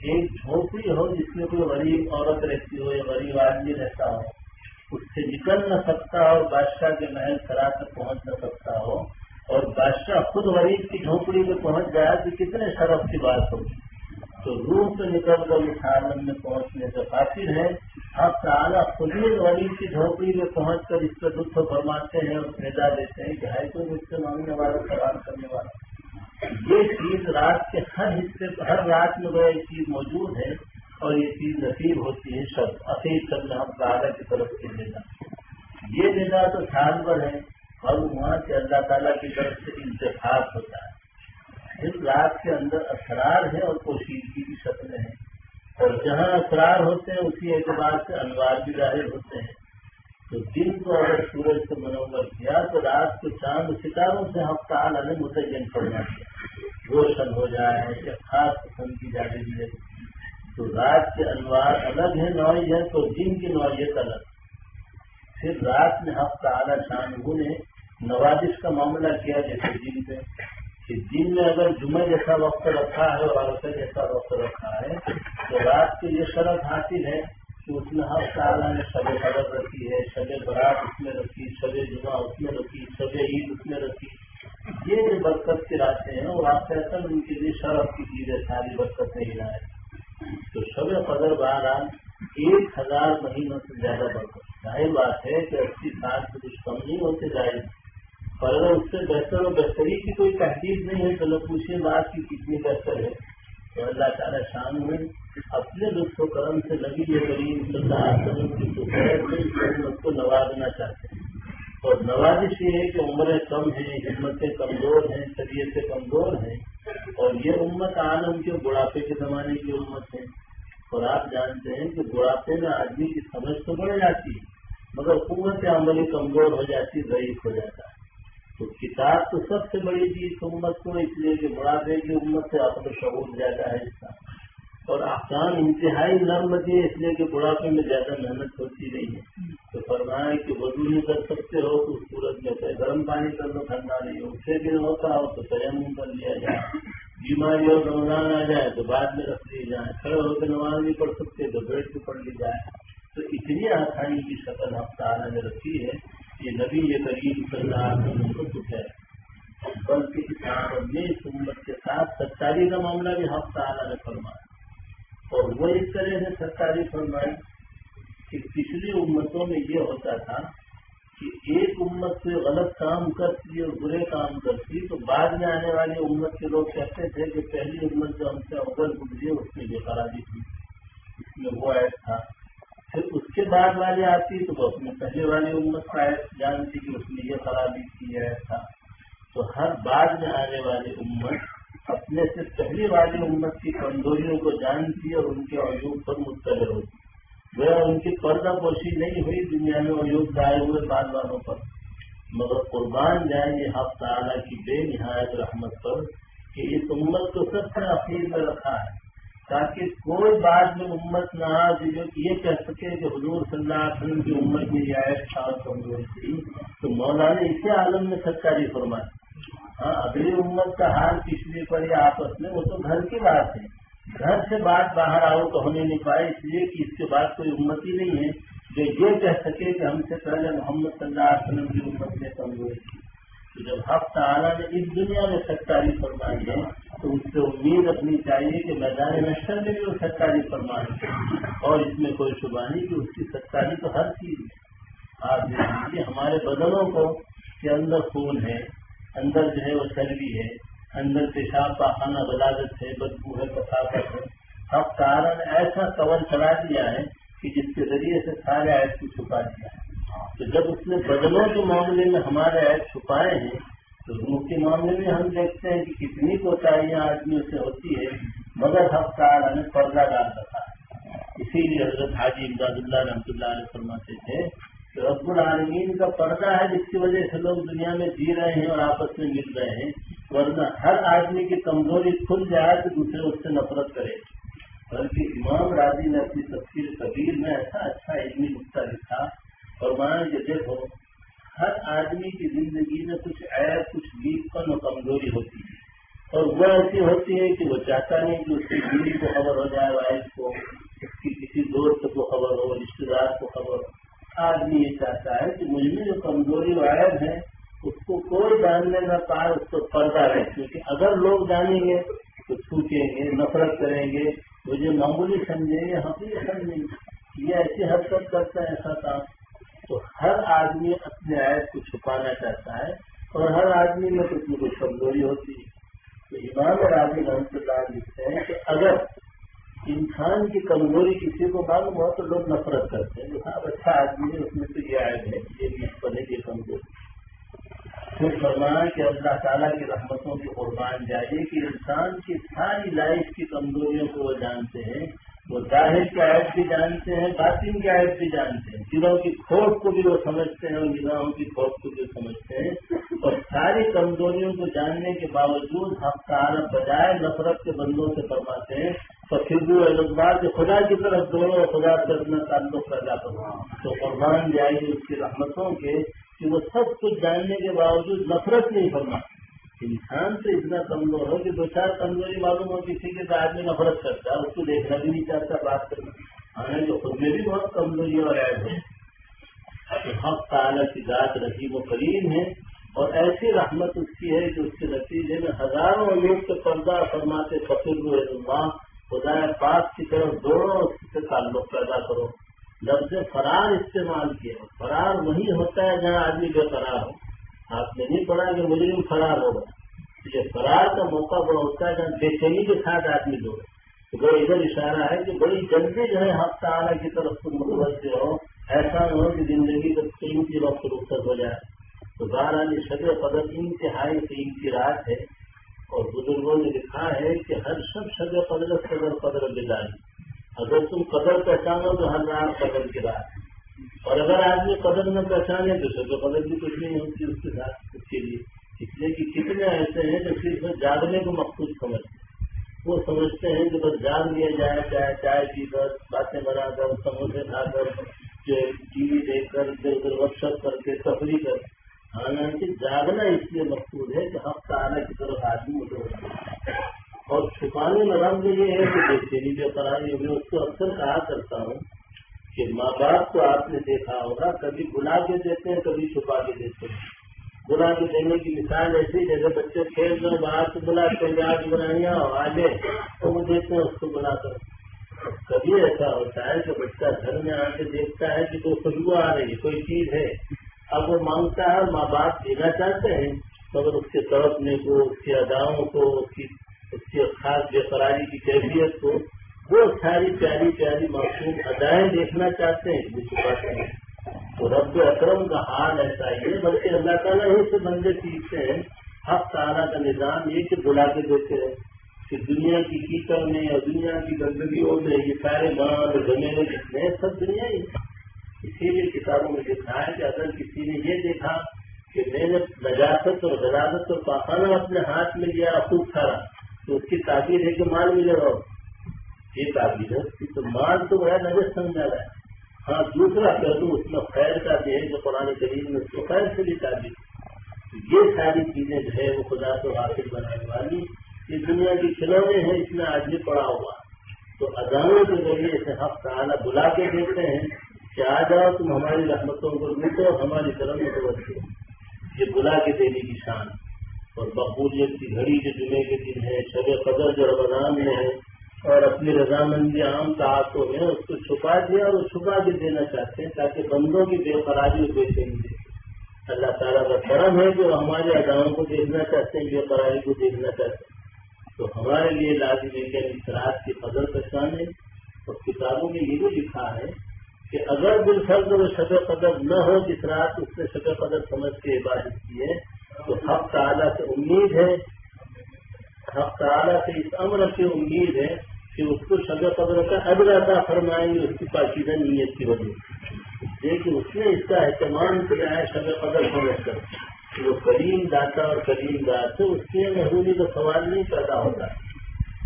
ایک جھونپڑی ہو جس میں کوئی غریب عورت رہتی ہو یا غریب آدمی رہتا ہو اس سے نکل نہ سکتا اور بادشاہ کے محل خرا تک پہنچ نہ سکتا ہو اور بادشاہ خود غریب کی جھونپڑی میں پہنچ جائے تو کتنے شرف کی بات ہوگی۔ تو روح سے نکل کر اس عالم میں پہنچنے سے قاصر ہے۔ آپ تعالیٰ خود ہی غریب کی جھونپڑی میں پہنچ کر اس کا دکھ فرماتے ہیں اور پیدا دیتے ہیں کہ ہے تو مجھ سے مانگنے والا سوال کرنے والا۔ یہ چیز رات کے ہر حصے ہر رات میں وہ ایک چیز موجود ہے۔ اور یہ چیز نصیب ہوتی ہے شب عقید کرنا تعالیٰ کی طرف سے لینا یہ لینا تو سال بھر ہے، اور وہاں سے اللہ تعالیٰ کی طرف سے انتخاب ہوتا ہے۔ اس رات کے اندر اسرار ہے اور پوشیدگی کی شکلیں ہیں اور جہاں اسرار ہوتے ہیں، اسی اعتبار سے انوار بھی ظاہر ہوتے ہیں۔ تو دن کو اگر سورج سے منور کیا، تو رات کو چاند ستاروں سے ہم تعالیٰ نے متعین کرنا کیا روشن ہو جائے یا خاص قسم کی جاگیری ہے تو رات کے انوار الگ ہے نوعی ہے تو دن کی نوعیت الگ۔ پھر رات میں ہفتہ اعلیٰ شان نے نوازش کا معاملہ کیا، جیسے دن پہ۔ کہ دن میں اگر جمعہ جیسا وقت رکھا ہے اور عرصہ جیسا وقت رکھا ہے، تو رات کی یہ شرط حاصل ہے کہ اس میں ہر سال نے شب قدر رکھی ہے، شب برات اس میں رکھی، شب جمعہ اس میں رکھی، شب عید اس میں رکھی۔ یہ جو برکت کے راستے ہیں، وہ آپ ان کے لیے شرف کی چیزیں، ساری برکت نہیں لائے تو شب قدر بہرحال ایک ہزار مہینوں سے زیادہ برکت ظاہر بات ہے کہ اسی سال سے کچھ کم نہیں ہوتے ظاہر۔ پر اگر اس سے بہتر اور بہتری کی کوئی تحقیق نہیں ہے تو لوگ پوچھیں بات کی کتنی بہتر ہے۔ تو اللہ تعالیٰ شام میں اپنے لطف و کرم سے لگی یہ غریب اللہ وسلم کی دوپہر کو نوازنا چاہتے ہیں۔ اور نوازش یہ ہے کہ عمریں کم ہیں، ہمتیں کمزور ہیں، طبیعتیں کمزور ہیں۔ اور یہ امت عالم کے بڑھاپے کے زمانے کی امت ہے۔ اور آپ جانتے ہیں کہ بڑھاپے میں آدمی کی سمجھ تو بڑھ جاتی ہے، مگر قوت عملی کمزور ہو جاتی، ضعیف ہو جاتا ہے۔ تو کتاب تو سب سے بڑی چیز امت کو، اس لیے کہ بڑھاپے کی امت سے اپنا شعور زیادہ ہے اس کا اور آسان انتہائی نرم دے اس لیے کہ بڑھاپے میں زیادہ محنت ہوتی نہیں ہے۔ تو فرمائے کہ وضو نہیں کر سکتے ہو، تو سورج میں گرم پانی کر دو، ٹھنڈا نہیں ہو۔ چھ دن ہوتا ہو تو تیمم کر لیا جائے۔ بیماری ہو رمضان آ جائے تو بعد میں رکھ لی جائے کھڑے ہو کے نماز نہیں پڑھ سکتے تو بیٹھ کے پڑھ لی جائے۔ تو اتنی آسانی کی شکل ہفتہ نے رکھی ہے کہ نبی یہ قریب صلی اللہ علیہ وسلم کو کچھ ہے۔ بلکہ اس امت کے ساتھ سچائی کا معاملہ بھی ہفتہ نے فرمایا۔ اور وہ اس طرح سے سرکاری فرمائی کہ پچھلی امتوں میں یہ ہوتا تھا کہ ایک امت سے غلط کام کرتی اور برے کام کرتی، تو بعد میں آنے والی امت کے لوگ کہتے تھے کہ پہلی امت جو ہم سے اول گزری، اس میں یہ خرابی تھی، اس میں وہ ایڈ تھا۔ پھر اس کے بعد والی آتی تو وہ اپنے پہلے والی امت کا ایڈ جانتی کہ اس میں یہ خرابی تھی ایڈ تھا۔ تو ہر بعد میں آنے والی امت اپنے سے پہلی والی امت کی کمزوریوں کو جانتی اور ان کے عیوب پر مطلع ہوتی۔ وہ ان کی پردہ پوشی نہیں ہوئی دنیا میں عیوب دائے ہوئے بعد والوں پر۔ مگر قربان جائیں یہ ہفتہ تعالیٰ کی بے نہایت رحمت پر کہ اس امت کو سب سے اخیر میں رکھا ہے۔ تاکہ کوئی بعد میں امت نہ جو یہ کہہ سکے کہ حضور صلی اللہ علیہ وسلم کی امت میں یہ آئے کمزور تھی، تو مولانا اسی عالم میں سرکاری فرمائی۔ ہاں اگلی امت کا حال پچھلی پڑی آپس میں، وہ تو گھر کی بات ہے۔ گھر سے بات باہر آؤ تو ہونے نہیں پائے، اس لیے کہ اس کے بعد کوئی امت ہی نہیں ہے جو یہ کہہ سکے کہ ہم سے پہلے محمد صلی اللہ علیہ وسلم کی امت میں کمزور تھی تو جب ہفتہ تعالیٰ نے اس دنیا میں سرکاری فرمائی ہے، تو اس سے امید رکھنی چاہیے کہ میدان نشر میں بھی وہ سرکاری فرمائی اور اس میں کوئی شبہ نہیں کہ اس کی سرکاری تو ہر چیز ہے۔ آپ دیکھیے ہمارے بدنوں کو کے اندر خون ہے، اندر جو ہے وہ چربی ہے۔ اندر پیشاب پاخانہ بلادت ہے، بدبو ہے کثافت ہے۔ اب کارن ایسا کور چلا دیا ہے کہ جس کے ذریعے سے سارے عائد کو چھپا دیا ہے۔ تو جب اس نے بدلوں کے معاملے میں ہمارے عائد چھپائے ہیں، تو روح کے معاملے میں ہم دیکھتے ہیں کہ کتنی کوتاہیاں آدمیوں سے ہوتی ہے مگر ہفتہ نے پردہ ڈال رکھا ہے۔ اسی لیے حضرت حاجی امداد اللہ رحمۃ اللہ علیہ فرماتے تھے رب العالمین کا پردہ ہے جس کی وجہ سے لوگ دنیا میں جی رہے ہیں اور آپس میں مل رہے ہیں، ورنہ ہر آدمی کی کمزوری کھل جائے تو دوسرے اس سے نفرت کرے۔ بلکہ امام راضی نے اپنی تفصیل کبیر میں ایسا اچھا علمی نقطہ لکھا اور مان کہ دیکھو، ہر آدمی کی زندگی میں کچھ عیب، کچھ بیس پن اور کمزوری ہوتی ہے۔ اور وہ ایسی ہوتی ہے کہ وہ چاہتا نہیں کہ اس کی بیوی کو خبر ہو جائے، وائف کو، اس کی کسی دوست کو خبر ہو رشتے دار کو خبر ہو۔ آدمی یہ چاہتا ہے کہ مجھ میں جو کمزوری وائر ہے اس کو کوئی جاننے نہ پائے، اس کو پردہ رہے۔ کیونکہ اگر لوگ جانیں گے تو چھوٹیں گے، نفرت کریں گے۔ مجھے معمولی سمجھیں گے حقیقت سمجھیں گے یہ ایسی حرکت کرتا ہے ایسا کام۔ تو ہر آدمی اپنے عائد کو چھپانا چاہتا ہے اور ہر آدمی میں کچھ نہ کچھ کمزوری ہوتی ہے۔ تو امام راضی رحمت اللہ لکھتے ہیں کہ اگر انسان کی کمزوری کسی کو معلوم ہو تو لوگ نفرت کرتے ہیں۔ صاحب اچھا آدمی ہے، اس میں تو یہ عائد ہے یہ نیچ بنے یہ کمزوری پھر فرمایا کہ اللہ تعالیٰ کی رحمتوں کی قربان جائیے کہ انسان کی ساری لائف کی کمزوریوں کو وہ جانتے ہیں۔ وہ ظاہر کی عائد بھی جانتے ہیں، باطن کی عائد بھی جانتے ہیں۔ دلوں کی کھوٹ کو بھی وہ سمجھتے ہیں اور نگاہوں کی کھوٹ کو بھی سمجھتے ہیں۔ اور ساری کمزوریوں کو جاننے کے باوجود ہم ہفتہ بجائے نفرت کے بندوں سے فرماتے ہیں تو پھر بھی وہ کہ خدا کی طرف دونوں خدا سے اپنا تعلق پیدا کروں تو قربان جائے اس کی رحمتوں کے، کہ وہ سب کچھ جاننے کے باوجود نفرت نہیں فرماتے۔ انسان تو اتنا کمزور ہو کہ دو چار کمزوری معلوم ہو کسی کے تو آدمی نفرت کرتا ہے، اس کو دیکھنا بھی نہیں چاہتا، بات کرنا ہمیں جو خود میں بھی بہت کمزوری اور عیب ہے۔ اچھا، حق تعالیٰ کی ذات رحیم و کریم ہے اور ایسی رحمت اس کی ہے کہ اس کے نتیجے میں ہزاروں لوگ کے پردہ فرماتے فکر اللہ خدا پاک کی طرف دوڑو، اس سے تعلق پیدا کرو۔ لفظ فرار استعمال کیا، فرار وہی ہوتا ہے جہاں آدمی بے فرار ہو۔ آپ نے نہیں پڑھا کہ مجرم فرار ہوگا یہ فرار کا موقع بڑا ہوتا ہے جہاں بے چینی کے ساتھ آدمی دوڑے تو وہ ادھر اشارہ ہے کہ بڑی جلدی جو ہے ہفتہ تعالیٰ کی طرف سے متوجہ ہو۔ ایسا نہ ہو کہ زندگی کا قیمتی وقت رخصت ہو جائے۔ تو بہرحال یہ شب قدر انتہائی قیمتی رات ہے۔ اور بزرگوں نے لکھا ہے کہ ہر شب شب قدر قدر قدر گزاری اگر تم قدر پہچانو تو ہر رات قدر کی رات۔ اور اگر آدمی قدر نہ پہچانے تو شب قدر بھی کچھ نہیں ہوتی اس کے ساتھ، اس کے لیے۔ اس لیے کہ کتنے ایسے ہیں جو صرف جاگنے کو مخصوص سمجھتے وہ سمجھتے ہیں کہ بس جان لیا جائے چاہے چائے پی کر، باتیں بنا کر، سموسے کھا کر ٹی وی دیکھ کر ادھر ادھر ورک شاپ کر کے تفریح کر۔ حالانکہ جاگنا اس لیے مقصود ہے کہ ہفتہ آنے کی طرف آدمی اٹھ اور چھپانے میں رنگ یہ ہے کہ دیکھتے نہیں جو کرائی ہوگی اس کو اکثر کہا کرتا ہوں کہ ماں باپ کو آپ نے دیکھا ہوگا، کبھی بلا کے دیتے ہیں، کبھی چھپا کے دیتے ہیں۔ بلا کے دینے کی مثال ایسی، جیسے بچے کھیل رہے باہر سے بلاتے ہیں آج بنائیاں اور آگے تو وہ دیکھتے ہیں، اس کو بلا کر کبھی ایسا ہوتا ہے کہ بچہ گھر میں آ کے دیکھتا ہے کہ کوئی خوشبو آ رہی ہے، کوئی چیز ہے۔ اب وہ مانگتا ہے ماں باپ دینا چاہتے ہیں، مگر اس کے تڑپنے کو اس کی اداؤں کو، اس کی اس کی خاص بے قراری کی کیفیت کو وہ ساری پیاری پیاری معصوم ادائیں دیکھنا چاہتے ہیں وہ چھپاتے ہیں تو رب اکرم کا حال ایسا ہی ہے، بلکہ اللہ تعالیٰ ہی سے بندے سیکھتے ہیں۔ ہر تعالیٰ کا نظام یہ کہ بلا کے دیتے ہیں کہ دنیا کی کیچڑ میں اور دنیا کی گندگیوں میں یہ سارے باندھ زمین جتنے سب دنیا ہی اسی لیے کتابوں میں لکھا ہے کہ اگر کسی نے یہ دیکھا کہ میں نے نجاست اور غذاست اور پاخانہ اپنے ہاتھ میں لیا، خوب سارا تو اس کی تعبیر ہے کہ مال ملے گا۔ یہ تعبیر ہے تو مال تو بڑا نظر سمجھا رہا ہے۔ ہاں دوسرا کہہ اس میں خیر کا بھی ہے جو قرآن کریم میں اس کو خیر سے بھی تعبیر۔ یہ ساری چیزیں جو ہے وہ خدا کو حاصل بنانے والی یہ دنیا کی کھلونے ہیں، اس میں آدمی پڑا ہوا۔ تو اذانوں کے ذریعے سے ہم تعالیٰ بلا کے دیکھتے ہیں کہ آ جاؤ، تم ہماری رحمتوں کو لوٹو، ہماری طرف متوجہ یہ بلا کے دینے کی شان۔ اور مقبولیت کی گھڑی جو جمعے کے دن ہے، شب قدر جو رمضان میں ہے اور اپنی رضامندی عام تعاقوں میں اس کو چھپا دیا اور چھپا کے دینا چاہتے ہیں تاکہ بندوں کی بے قراری اور بے چینی اللہ تعالیٰ کا کرم ہے جو ہمارے اداؤں کو دیکھنا چاہتے ہیں، بے قراری کو دیکھنا چاہتے ہیں۔ تو ہمارے لیے لازم ہے کہ اثرات کی قدر پہچانے اور کتابوں میں یہ بھی لکھا ہے کہ اگر بالفرد وہ شب قدر نہ ہو، جس رات اس نے شب قدر سمجھ کے عبادت کی ہے، تو حق تعالیٰ سے امید ہے۔ حق تعالیٰ سے اس امر سے امید ہے کہ اس کو شب قدر کا ادرتا فرمائیں گے، اس کی پاکیزہ نیت کی وجہ لیکن اس نے اس کا اہتمام کیا ہے شب قدر سمجھ کر؟ وہ کریم داتا اور کریم دات اس کی محرومی کا سوال نہیں پیدا ہوتا۔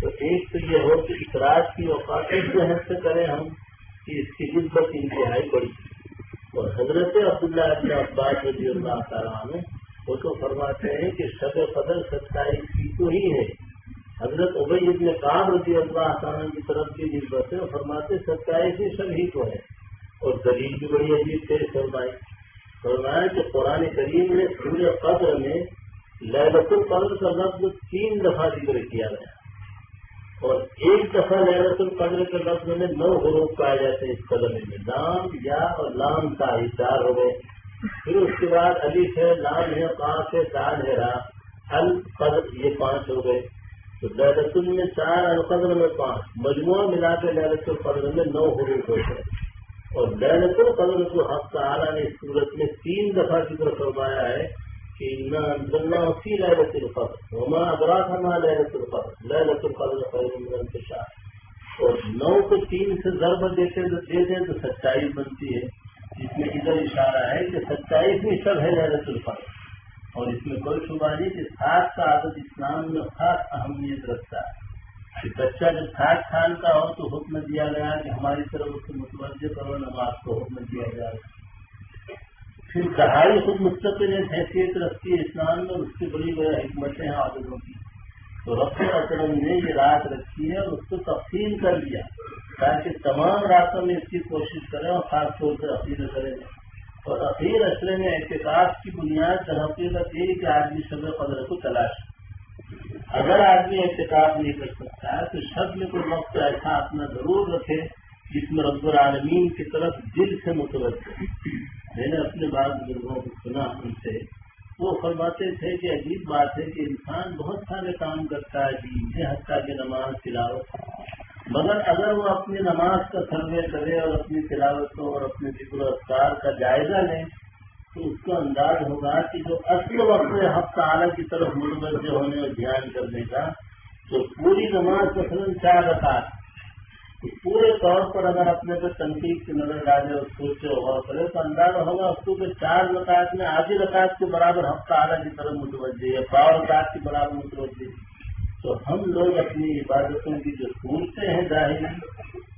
تو ایک تو یہ ہو کہ اخراج کی اوقات حد سے کریں ہم کہ اس کی عزت انتہائی بڑی۔ اور حضرت عبداللہ ابن عباس رضی اللہ تعالیٰ میں وہ تو فرماتے ہیں کہ شب قدر ستائیس کی تو ہی ہے۔ حضرت ابئی ابن کام رضی اللہ تعالیٰ کی طرف کی نسبت ہے فرماتے ستائیس ہی سب ہی کو ہے۔ اور دلیل بھی بڑی عجیب تھے فرمائی فرمایا کہ قرآن کریم نے سورہ قدر میں لہرت القدر کا لفظ تین دفعہ ذکر کیا گیا اور ایک دفعہ لہرت القدر کے لفظ میں نو حروف پائے جاتے ہیں اس قدم میں لام یا اور لام کا ہی چار ہو گئے پھر اس کے بعد علی ہے، لام ہے پانچ ہے، دال ہے، را۔ القدر، یہ پانچ ہو گئے۔ تو لہرت میں چار القدر میں پانچ، مجموعہ ملا کے لہرت القدر میں نو حروف ہوتے ہیں۔ اور لہرت القدر کو حق تعالیٰ نے اس صورت میں تین دفعہ ذکر فرمایا ہے کہ نہ اسی لہرت القدر، وما ابراک ہما لہرت القدر لہرت القدر خیر انتشار اور نو کو تین سے ضرب دیتے دے دیں تو سچائی بنتی ہے، جس میں ادھر اشارہ ہے کہ سچائی بھی سب ہے لہرت القدر۔ اور اس میں کوئی شبہ نہیں کہ سات کا عادت اسلام میں خاص اہمیت رکھتا ہے۔ کہ بچہ جب ساٹھ سال کا ہو تو حکم دیا گیا کہ ہماری طرف اس کو متوجہ کرو، نماز کو حکم دیا گیا۔ پھر دہائی خود مستقل حیثیت رکھتی ہے اسلام میں، اس کی بڑی بڑی حکمتیں ہیں عادتوں کی۔ تو رب اکرم نے یہ رات رکھی ہے اور اس کو تقسیم کر دیا تاکہ تمام راتوں میں اس کی کوشش کریں اور خاص طور سے اپیل کریں۔ اور اخیر اشرے میں احتکاب کی بنیاد در حقیقت یہ کہ آدمی شب قدر کو تلاش اگر آدمی احتکاب نہیں کر سکتا تو شب میں کوئی وقت ایسا اپنا ضرور رکھے جس میں رب العالمین کی طرف دل سے متوجہ میں نے اپنے بعض بزرگوں کو سنا ان سے۔ وہ فرماتے تھے کہ عجیب بات ہے کہ انسان بہت سارے کام کرتا ہے جی حتیٰ کی نماز، تلاوت۔ مگر اگر وہ اپنی نماز کا سروے کرے اور اپنی تلاوتوں اور اپنے ذکر و اختار کا جائزہ لے، تو اس کو انداز ہوگا کہ جو اصل وقت ہفتہ اعلیٰ کی طرف متوجہ ہونے اور دھیان کرنے کا، تو پوری نماز مثلاً چار رکعت۔ پورے طور پر اگر اپنے پہ تنقید کی نظر ڈالے اور سوچے غور کرے، تو اندازہ ہوگا اس کو کہ چار رکعت میں آدھی رکعت کے برابر ہفتہ آدھا کی طرف متوجہ ہے پاؤ رکعت کے برابر متوجہ تو ہم لوگ اپنی عبادتوں کی جو صورتیں ہیں ظاہر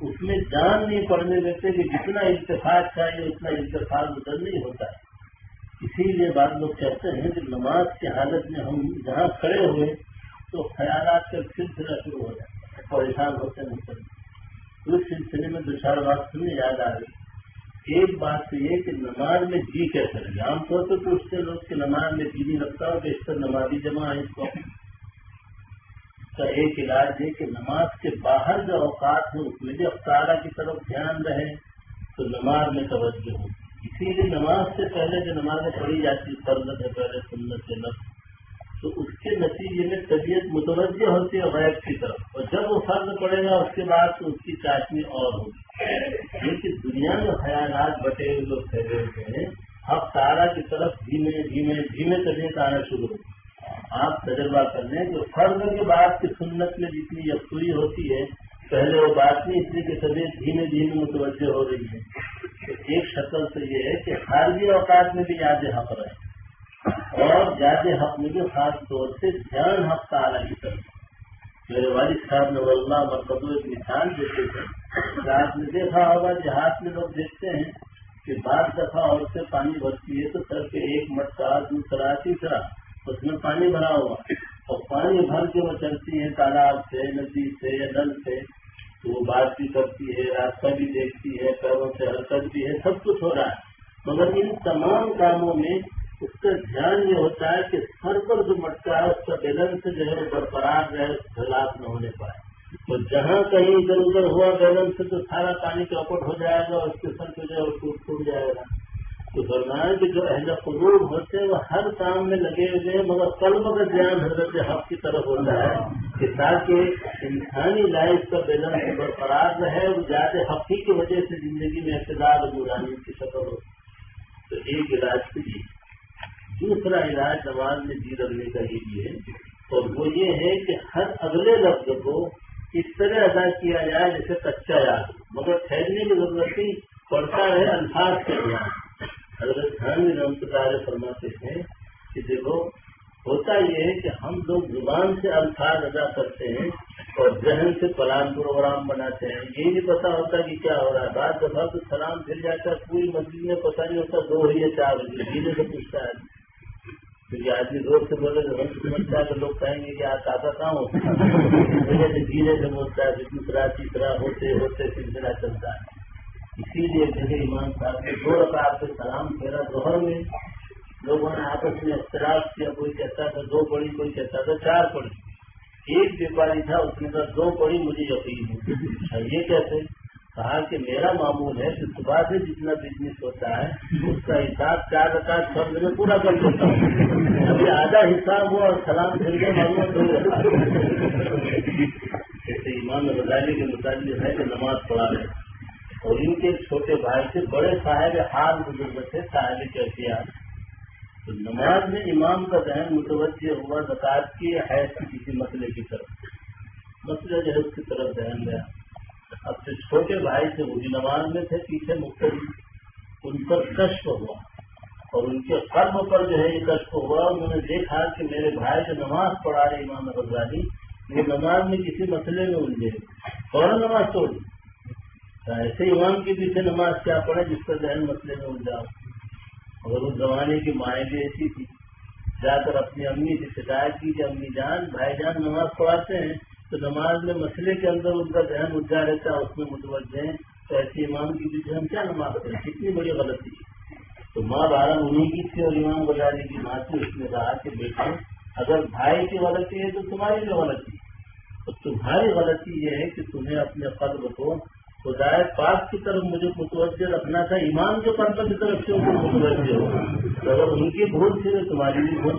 اس میں جان نہیں پڑنے دیتے کہ جتنا اتفاق چاہیے، اتنا اتفاق بدل نہیں ہوتا۔ اسی لیے بعض لوگ کہتے ہیں کہ نماز کی حالت میں ہم جہاں کھڑے ہوئے تو خیالات کا سلسلہ شروع ہو جاتا ہے، پریشان ہوتے نہیں اس سلسلے میں دو چار بات سننے یاد آ رہی ایک بات تو یہ کہ نماز میں جی کیسے لگے؟ عام طور پہ پوچھتے لوگ کہ نماز میں جی نہیں لگتا ہو کہ اس پر نمازی جمع ہے اس کو۔ کا ایک علاج ہے کہ نماز کے باہر جو اوقات ہیں، اس میں بھی افطارہ کی طرف دھیان رہے، تو نماز میں توجہ ہو۔ اسی لیے نماز سے پہلے جو نمازیں پڑھی جاتی فرض ہے، پہلے سنت سے لفظ تو اس کے نتیجے میں طبیعت متوجہ ہوتی ہے غیر کی طرف۔ اور جب وہ فرض پڑے گا، اس کے بعد تو اس کی چاشنی اور ہوگی۔ لیکن دنیا میں خیالات بٹے ہوئے لوگ پھیلے ہوئے ہیں، اب تارا کی طرف دھیمے دھیمے دھیمے طبیعت آنا شروع ہو آپ تجربہ کر لیں کہ فرض کے بعد کی سنت میں جتنی یکسوئی ہوتی ہے، پہلے وہ بات نہیں اس لیے کہ طبیعت دھیمے دھیمے متوجہ ہو رہی ہے۔ تو ایک شکل سے یہ ہے کہ خارجی اوقات میں بھی یاد حق رہے۔ اور زیادہ حق میں بھی خاص طور سے دھیان حق تعالیٰ کی طرف۔ میرے والد صاحب نے ولما مرکز ایک مثال دیتے تھے آپ نے دیکھا ہوگا، جہاز میں لوگ دیکھتے ہیں کہ بعض دفعہ اور سے پانی بھرتی ہے تو سر کے ایک مٹکا، دوسرا، تیسرا۔ اس میں پانی بھرا ہوا۔ اور پانی بھر کے وہ چلتی ہے، تالاب سے، ندی سے یا نل سے۔ تو وہ بات بھی کرتی ہے، راستہ بھی دیکھتی ہے، پیروں سے حرکت بھی ہے، سب کچھ ہو رہا ہے۔ مگر ان تمام کاموں میں اس کا دھیان یہ ہوتا ہے کہ سر پر جو مٹکا ہے، اس کا بیلنس جو ہے وہ برقرار رہے خلاف نہ ہونے پائے۔ تو جہاں کہیں ادھر ادھر ہوا بیلنس سے تو سارا پانی چوپٹ ہو جائے گا اور اس کے سر جو ہے وہ ٹوٹ ٹوٹ جائے گا۔ تو فرمایا کہ جو اہل قلوب ہوتے ہیں وہ ہر کام میں لگے ہوئے ہیں، مگر قلب کا دھیان حضرت حق کی طرف ہوتا ہے کہ تاکہ انسانی لائف کا بیلنس برقرار رہے اور زیادہ حقی کی وجہ سے زندگی میں اقتدار اور کی شکل ہو۔ تو ایک علاج کی دوسرا علاج نماز میں جی رکھنے کا یہ بھی ہے۔ اور وہ یہ ہے کہ ہر اگلے لفظ کو اس طرح ادا کیا جائے جیسے کچا یاد مگر ٹھہرنے کی ضرورت نہیں پڑتا ہے الفاظ کے دھیان۔ حضرت خان رحمت اللہ فرماتے ہیں کہ دیکھو، ہوتا یہ ہے کہ ہم لوگ زبان سے الفاظ ادا کرتے ہیں اور ذہن سے پلان پروگرام بناتے ہیں۔ یہ نہیں پتا ہوتا کہ کیا ہو رہا ہے۔ بعض دفعہ تو سلام پھر جاتا ہے، پوری مسجد میں پتا نہیں ہوتا دو ہی چار بجے دھیرے سے پوچھتا ہے۔ کیونکہ آدمی زور سے بولے تو ہم سمجھتا ہے تو لوگ کہیں گے کہ آج آتا کہاں ہوتا ہے؟ دھیرے سے بولتا ہے، دوسرا، تیسرا، ہوتے ہوتے، سلسلہ چلتا ہے۔ اسی لیے جگہ ایمان صاحب نے دو رکعت سے سلام پھیرا دوہر میں، لوگوں نے آپس میں اختلاف کیا، کوئی کہتا تھا دو پڑی، کوئی کہتا تھا چار پڑی۔ ایک بیپاری تھا، اس نے کہا دو پڑی مجھے یقین ہے۔ یہ کیسے کہا کہ میرا معمول ہے کہ صبح سے جتنا بزنس ہوتا ہے، اس کا حساب چار رکعت فرض میں پورا کر دیتا ہوں۔ ابھی آدھا حساب ہوا اور سلام پھر کے معلومات دو جیسے ایمان رضالی کے مطابق ہے کہ نماز پڑھا رہے اور ان کے چھوٹے بھائی سے بڑے صاحب حال بزرگ تھے، صاحب کیفیات تو نماز میں امام کا ذہن متوجہ ہوا زکات کی حیث کسی مسئلے کی طرف۔ مسئلہ جو ہے، اس کی طرف ذہن گیا۔ اب سے چھوٹے بھائی تھے، وہ بھی نماز میں تھے، پیچھے مختلف۔ ان پر کشف ہوا۔ اور ان کے قرب پر جو ہے، یہ کشف ہوا۔ انہوں نے دیکھا کہ میرے بھائی جو نماز پڑھا رہے امام رضانی وہ نماز میں کسی مسئلے میں الجھے۔ فوراً نماز توڑ ایسے امام کے پیچھے نماز کیا پڑھے جس پر ذہن مسئلے میں الجھا مگر اس زمانے کی مائیں بھی ایسی تھی جا کر اپنی امی سے شکایت کی کہ امی جان، بھائی جان نماز پڑھاتے ہیں، تو نماز میں مسئلے کے اندر ان کا ذہن اجا رہتا ہے، اس میں متوجہ ہیں۔ تو ایسی امام کی پیچھے ہم کیا نماز پڑھیں کتنی بڑی غلطی ہے۔ تو ماں بارہ انہیں کی تھی اور امام بجاری کی ماں تھی، اس نے کہا کہ بیٹے، اگر بھائی کی غلطی ہے تو تمہاری بھی غلطی ہے۔ تو تمہاری غلطی یہ ہے کہ تمہیں اپنے قدر کو خدائے پاک کی طرف مجھے متوجہ رکھنا تھا، ایمان کے قدر کی طرف سے متوجہ ہو اگر ان کی بھول تھی تو تمہاری بھی بھول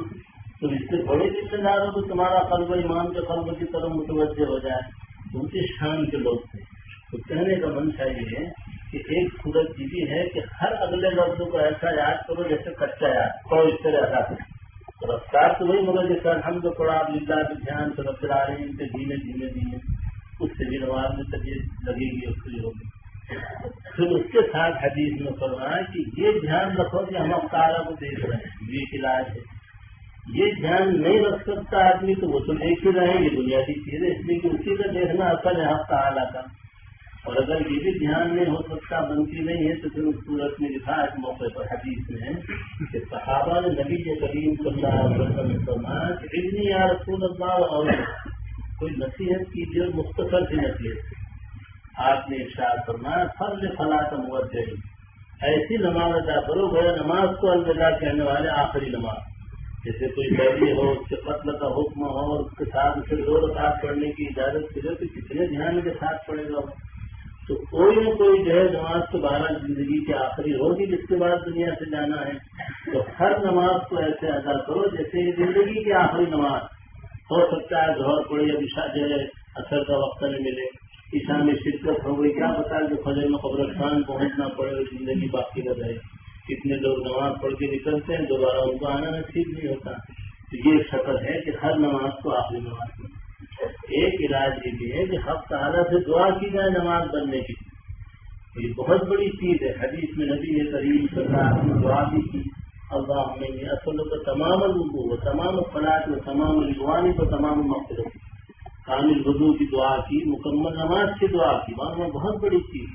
تو اس سے بڑے رشتے دار ہو تو تمہارا قلب، ایمان کے قلب کی طرف متوجہ ہو جائے۔ ان کے شان کے لوگ تھے۔ تو کہنے کا منشا یہ ہے کہ ایک صورت یہ ہے کہ ہر اگلے لفظ کو ایسا یاد کرو جیسے کچا یاد۔ کرو اس طرح ادا کرو۔ رفتار تو وہی مگر جیسا ہم تو پڑا للہ دھیان سے رفت آ رہے ہیں دھیمے دھیمے دھیمے اس سے بھی نماز میں طبیعت لگے گی اس لیے۔ ہوگی پھر اس کے ساتھ حدیث میں فرمایا کہ یہ دھیان رکھو کہ ہم افطارہ کو دیکھ رہے ہیں، یہ علاج ہے۔ یہ دھیان نہیں رکھ سکتا آدمی تو وہ تو دیکھ ہی رہے گی بنیادی چیز ہے، اس لیے کہ اسی کا دیکھنا اثر ہے ہفتہ اعلیٰ کا۔ اور اگر یہ بھی دھیان نہیں ہو سکتا، بنتی نہیں ہے، تو پھر اس صورت میں لکھا اس موقع پر حدیث میں کہ صحابہ نے نبی کے کریم صلی اللہ علیہ وسلم نے فرمایا کہ اتنی یا رسول اللہ اور کوئی نصیحت کیجیے اور مختصر سی نصیحت آپ نے ارشاد فرمایا، فرض فلاں کا موجہ ایسی نماز ادا کرو گیا نماز کو الوداع کہنے والے آخری نماز۔ جیسے کوئی بیٹھی ہو، اس کے قتل کا حکم ہو، اور اس کے ساتھ اسے دو رکعت پڑھنے کی اجازت ملے تو کتنے دھیان کے ساتھ پڑے گا۔ تو کوئی نہ کوئی جو ہے نماز تو بارہ زندگی کے آخری ہوگی، جس کے بعد دنیا سے جانا ہے۔ تو ہر نماز کو ایسے ادا کرو جیسے زندگی کی آخری نماز۔ ہو سکتا ہے گھر پڑے یا دشا جو ہے، اثر کا وقت نہیں ملے۔ عشا میں شرکت ہو گئی کیا بتا کہ فجر میں قبرستان پہنچنا پڑے زندگی باقی رہ رہے کتنے لوگ نماز پڑھ کے نکلتے ہیں، دوبارہ ان کو آنا نصیب نہیں ہوتا۔ تو یہ شکل ہے کہ ہر نماز کو آخری نماز میں ایک علاج یہ بھی ہے کہ ہر تعالیٰ سے دعا کی جائے نماز بننے کی۔ یہ بہت بڑی چیز ہے۔ حدیث میں نبی یہ قریب سرکار دعا بھی کی۔ اللہ میں اصل کا تمام لوگوں وہ تمام فلاح میں تمام لگوانی کو تمام مقصد کامل وضو کی دعا کی، مکمل نماز کی دعا کی وہاں بہت بڑی چیز۔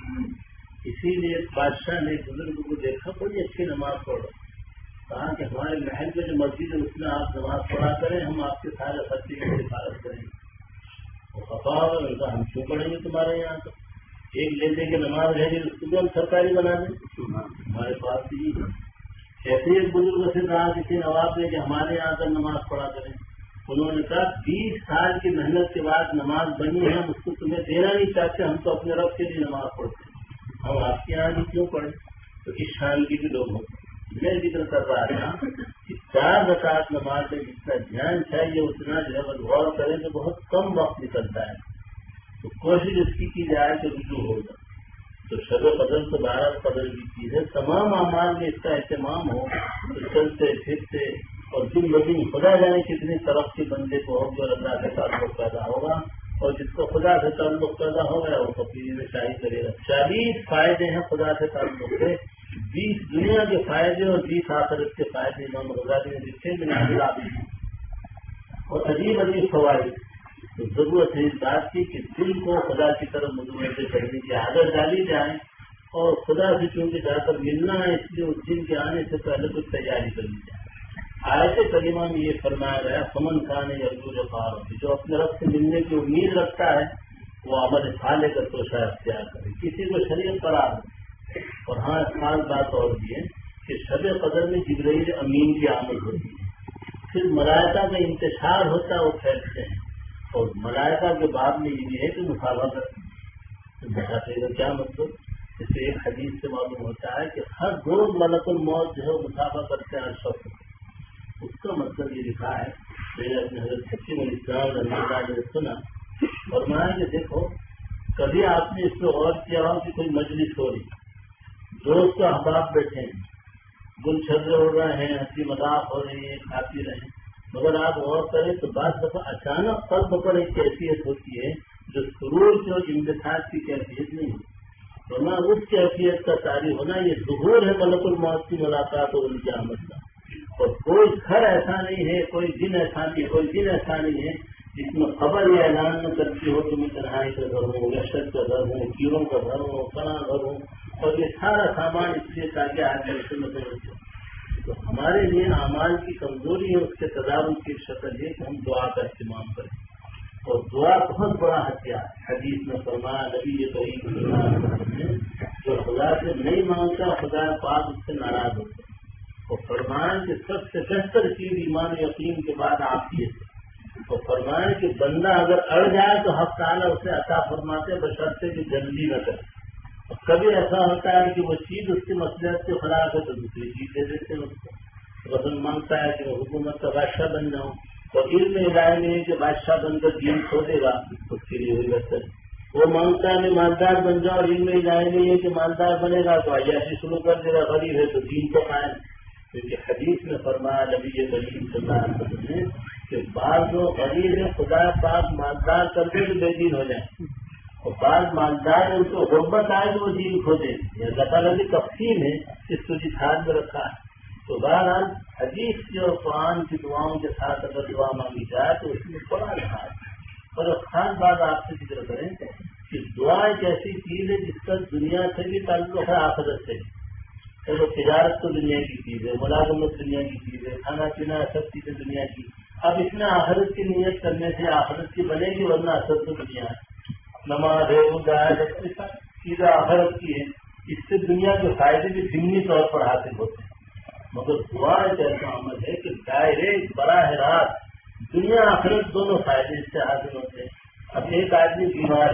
اسی لیے بادشاہ نے بزرگ کو دیکھا، بڑی اچھی نماز پڑھو۔ کہا کہ ہمارے محل میں جو مسجد ہے، اس میں آپ نماز پڑھا کریں، ہم آپ کے سارے خرچے کی حفاظت کریں گے۔ وہ خفا ہوگا ہم کیوں پڑھیں گے تمہارے یہاں تو؟ ایک لے دے کے نماز رہ گئی جی، اس کو بھی ہم سرکاری بنا دیں۔ ہمارے پاس بھی ایسے ایک بزرگ سے کہا کسی نواب نے کہ ہمارے یہاں کر نماز پڑھا کریں۔ انہوں نے کہا، بیس سال کی محنت کے بعد نماز بنی ہے، ہم اس کو تمہیں دینا نہیں چاہتے، ہم تو اپنے رب کے لیے نماز پڑھتے ہیں۔ ہم آپ کے یہاں بھی کیوں پڑھیں؟ تو اس شان کی بھی لوگ ہوتے میں ذکر کر رہا تھا کہ چار رکعت نماز میں جتنا دھیان چاہیے، اتنا جو ہے غور کریں تو بہت کم وقت نکلتا ہے۔ تو کوشش اس کی کی جائے کہ رجوع ہوگا تو شب قدر تو بارہ قدر کی چیز ہے تمام اعمال میں اس کا اہتمام ہو چلتے، پھرتے اور دن بدن خدا جانے کتنی طرف کے بندے کو ہو جو اللہ سے تعلق پیدا ہوگا اور جس کو خدا سے تعلق پیدا ہو گیا، وہ کپیری میں شاہی کرے گا۔ چالیس فائدے ہیں خدا سے تعلق سے بیس دنیا کے فائدے اور بیس آخرت کے فائدے امام غزالی نے جتنے میں نازل آبی اور عجیب عجیب فوائد۔ تو ضرورت ہے اس بات کی کہ دل کو خدا کی طرف متوجہ کرنے کی عادت ڈالی جائے اور خدا سے چونکہ جا کر ملنا ہے، اس لیے اس دن کے آنے سے پہلے کچھ تیاری کرنی جائے آیت کریمہ میں یہ فرمایا گیا سمن خان یا پار جو اپنے رب سے ملنے کی امید رکھتا ہے، وہ عمل کھانے کا توشہ اختیار کرے۔ کسی کو شریعت پر آ اور ہاں خاص بات اور بھی ہے کہ شب قدر میں جبرائیل امین کی آمد ہوتی ہے۔ پھر ملائکہ کا انتشار ہوتا ہے، وہ پھیلتے ہیں۔ اور ملائکہ کے بعد میں یہ ہے کہ مقابلہ کرتے بتاتے کیا مطلب؟ اس سے ایک حدیث سے معلوم ہوتا ہے کہ ہر روز ملک الموت جو ہے مسافہ کرتے ہیں شخص اس کا مطلب یہ لکھا ہے، میں نے اپنے حضرت حکیم علی اسلام اللہ نے سنا اور میں کہ دیکھو، کبھی آپ نے اس پہ غور کیا ہو کہ کوئی مجلس ہو رہی دوست احباب بیٹھے ہیں، گل چھرے اڑ رہے ہیں، ہنسی مذاق ہو رہی ہے، کھاتی رہے ہیں۔ مگر آپ غور کریں تو بعض دفعہ اچانک قلب پر ایک کیفیت ہوتی ہے جو سرور کی اور امتحاد کی کیفیت نہیں ہوتی۔ تو نہ اس کیفیت کا تعریف ہونا یہ ظہور ہے ملک الموت کی ملاقات اور ان کی آمد کا۔ اور کوئی گھر ایسا نہیں ہے، کوئی دن ایسا نہیں کوئی دن ایسا نہیں ہے جس میں خبر یا اعلان میں کرتی ہو کہ میں تنہائی کا گھر ہوں لشکر کا گھر ہوں کیڑوں کا گھر ہوں فلاں گھر ہوں اور یہ سارا سامان اس لیے تاکہ آج ایسے میں تو ہمارے لیے اعمال کی کمزوری ہے، اس کے تدارک کی شکل یہ کہ ہم دعا کا اہتمام کریں۔ اور دعا بہت بڑا ہتھیار حدیث میں فرمایا، نبی یہ کہیں جو خدا سے نہیں مانگتا، خدا پاک اس سے ناراض ہوتے اور فرمان کے سب سے بہتر چیز ایمان یقین کے بعد آپ کی تو فرمائیں کہ بندہ اگر اڑ جائے تو تعالیٰ اسے عطا فرماتے، بشرطے کہ جلدی نہ کرے۔ کبھی ایسا ہوتا ہے کہ وہ چیز اس کی مسلط سے خراب ہے تو دوسری چیز دے دیتے ہیں اس کو۔ وزن مانگتا ہے کہ وہ حکومت کا بادشاہ بن جاؤں۔ تو علم الہی نہیں کہ بادشاہ بن کر دین کھو دے گا۔ اس کے لیے ہوئی بہتر وہ مانگتا ہے میں مالدار بن جاؤں اور علم الہی نہیں ہے کہ مالدار بنے گا تو عیاشی شروع کر دے گا، غریب ہے تو دین کو قائم۔ کیونکہ حدیث میں فرمایا، نبی یہ غریب سے کہ بعض جو غریب ہے خدا پاک مالدار کر دے تو بے دین ہو جائے اور بعض مالدار ان کو غربت آئے تو وہ دین کھو دے اللہ تعالیٰ کی تقسیم ہے اس کو جہاد میں رکھا ہے۔ تو بہرحال حدیث کی اور قرآن کی دعاؤں کے ساتھ اگر دعا مانگی جائے تو اس میں بڑا لحاظ ہے۔ اور خاص بات آپ سے ذکر کریں کہ دعا ایک ایسی چیز ہے جس کا دنیا سے بھی تعلق ہے، آخرت سے۔ چلو، تجارت تو دنیا کی چیز ہے، ملازمت دنیا کی چیز ہے، کھانا پینا سب چیزیں دنیا کی۔ اب اس میں آخرت کی نیت کرنے سے آخرت کی بنے گی، ورنہ اثر تو دنیا ہے۔ نماز ہے روزہ چیزیں آخرت کی ہے اس سے دنیا کے فائدے بھی ضمنی طور پر حاصل ہوتے ہیں۔ مگر دعا ایک ایسا عمل ہے کہ ڈائریکٹ براہ راست دنیا آخرت دونوں فائدے اس سے حاصل ہوتے ہیں۔ اب ایک آدمی بیمار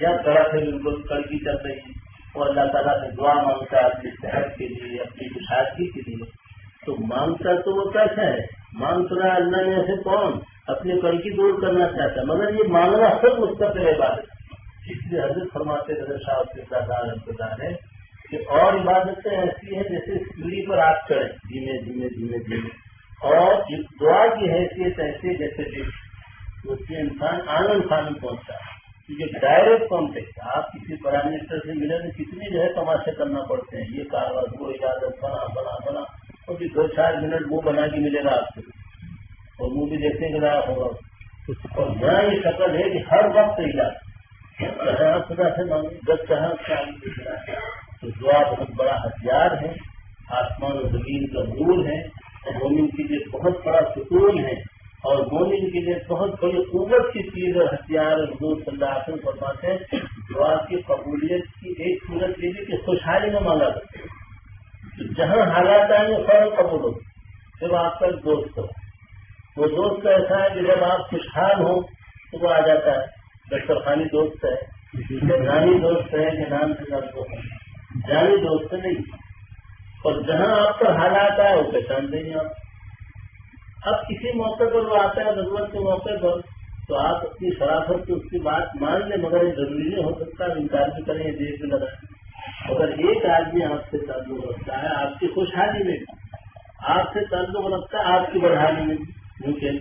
یا طرح سے بالکل کڑکی چل رہی ہے اور اللہ تعالیٰ سے دعا مانگتا ہے اپنی صحت کے لیے، اپنی کشادگی کے لیے، تو مانگتا تو وہ کیسا ہے؟ مانگ سنا اللہ نے ایسے کون؟ اپنی کڑکی دور کرنا چاہتا ہے، مگر یہ مانگنا سب مستقل عبادت اس لیے حضرت فرماتے نظر شاہ کے ساتھ ہے کہ اور عبادتیں ایسی ہیں جیسے سیڑھی پر آپ چڑھیں۔ دھیمے دھیمے دھیمے دھیمے۔ اور اس دعا کی حیثیت ایسی جیسے اس کے انسان آنند خان پہنچتا ہے۔ کیونکہ ڈائریکٹ کانٹیکٹ آپ کسی پرائم منسٹر سے ملے تو کتنی جو ہے تماشے کرنا پڑتے ہیں۔ یہ کاروبار، وہ اجازت بنا بنا بنا اور دو چار منٹ وہ بنا کے ملے گا آپ کو۔ اور بھی دیکھنے کے لائق ہوگا۔ اور یہاں یہ شکل ہے کہ ہر وقت جہاں خدا سے مانگے جب جہاں تو دعا بہت بڑا ہتھیار ہے۔ آسمان و زمین کا دور ہے۔ اور مومن کے لیے بہت بڑا سکون ہے اور مومن کے لیے بہت بڑی قوت کی چیز اور ہتھیار حضور صلی اللہ علیہ وسلم فرماتے ہیں دعا کی قبولیت کی ایک صورت یہ کہ خوشحالی میں مانگا کرتے جہاں حالات آئیں گے فوراً قبول ہو۔ جب آپ کا دوست ہو وہ دوست ایسا ہے کہ جب آپ خوشحال ہوں تو وہ آ جاتا ہے۔ ڈاکٹر دوست ہے۔ نانی دوست ہے کہ نام سے نام کو جانی دوست نہیں۔ اور جہاں آپ کا حالات آئے وہ پہچان دیں گے آپ۔ اب کسی موقع پر وہ آتا ہے، ضرورت کے موقع پر، تو آپ اپنی شرافت سے اس کی بات مان لیں، مگر یہ ضروری نہیں ہو سکتا انکار بھی کریں دیکھ بھی لگائیں اگر ایک آدمی آپ سے تعلق رکھتا ہے، آپ کی خوشحالی میں آپ سے تعلق رکھتا ہے، آپ کی بڑھالی میں یوں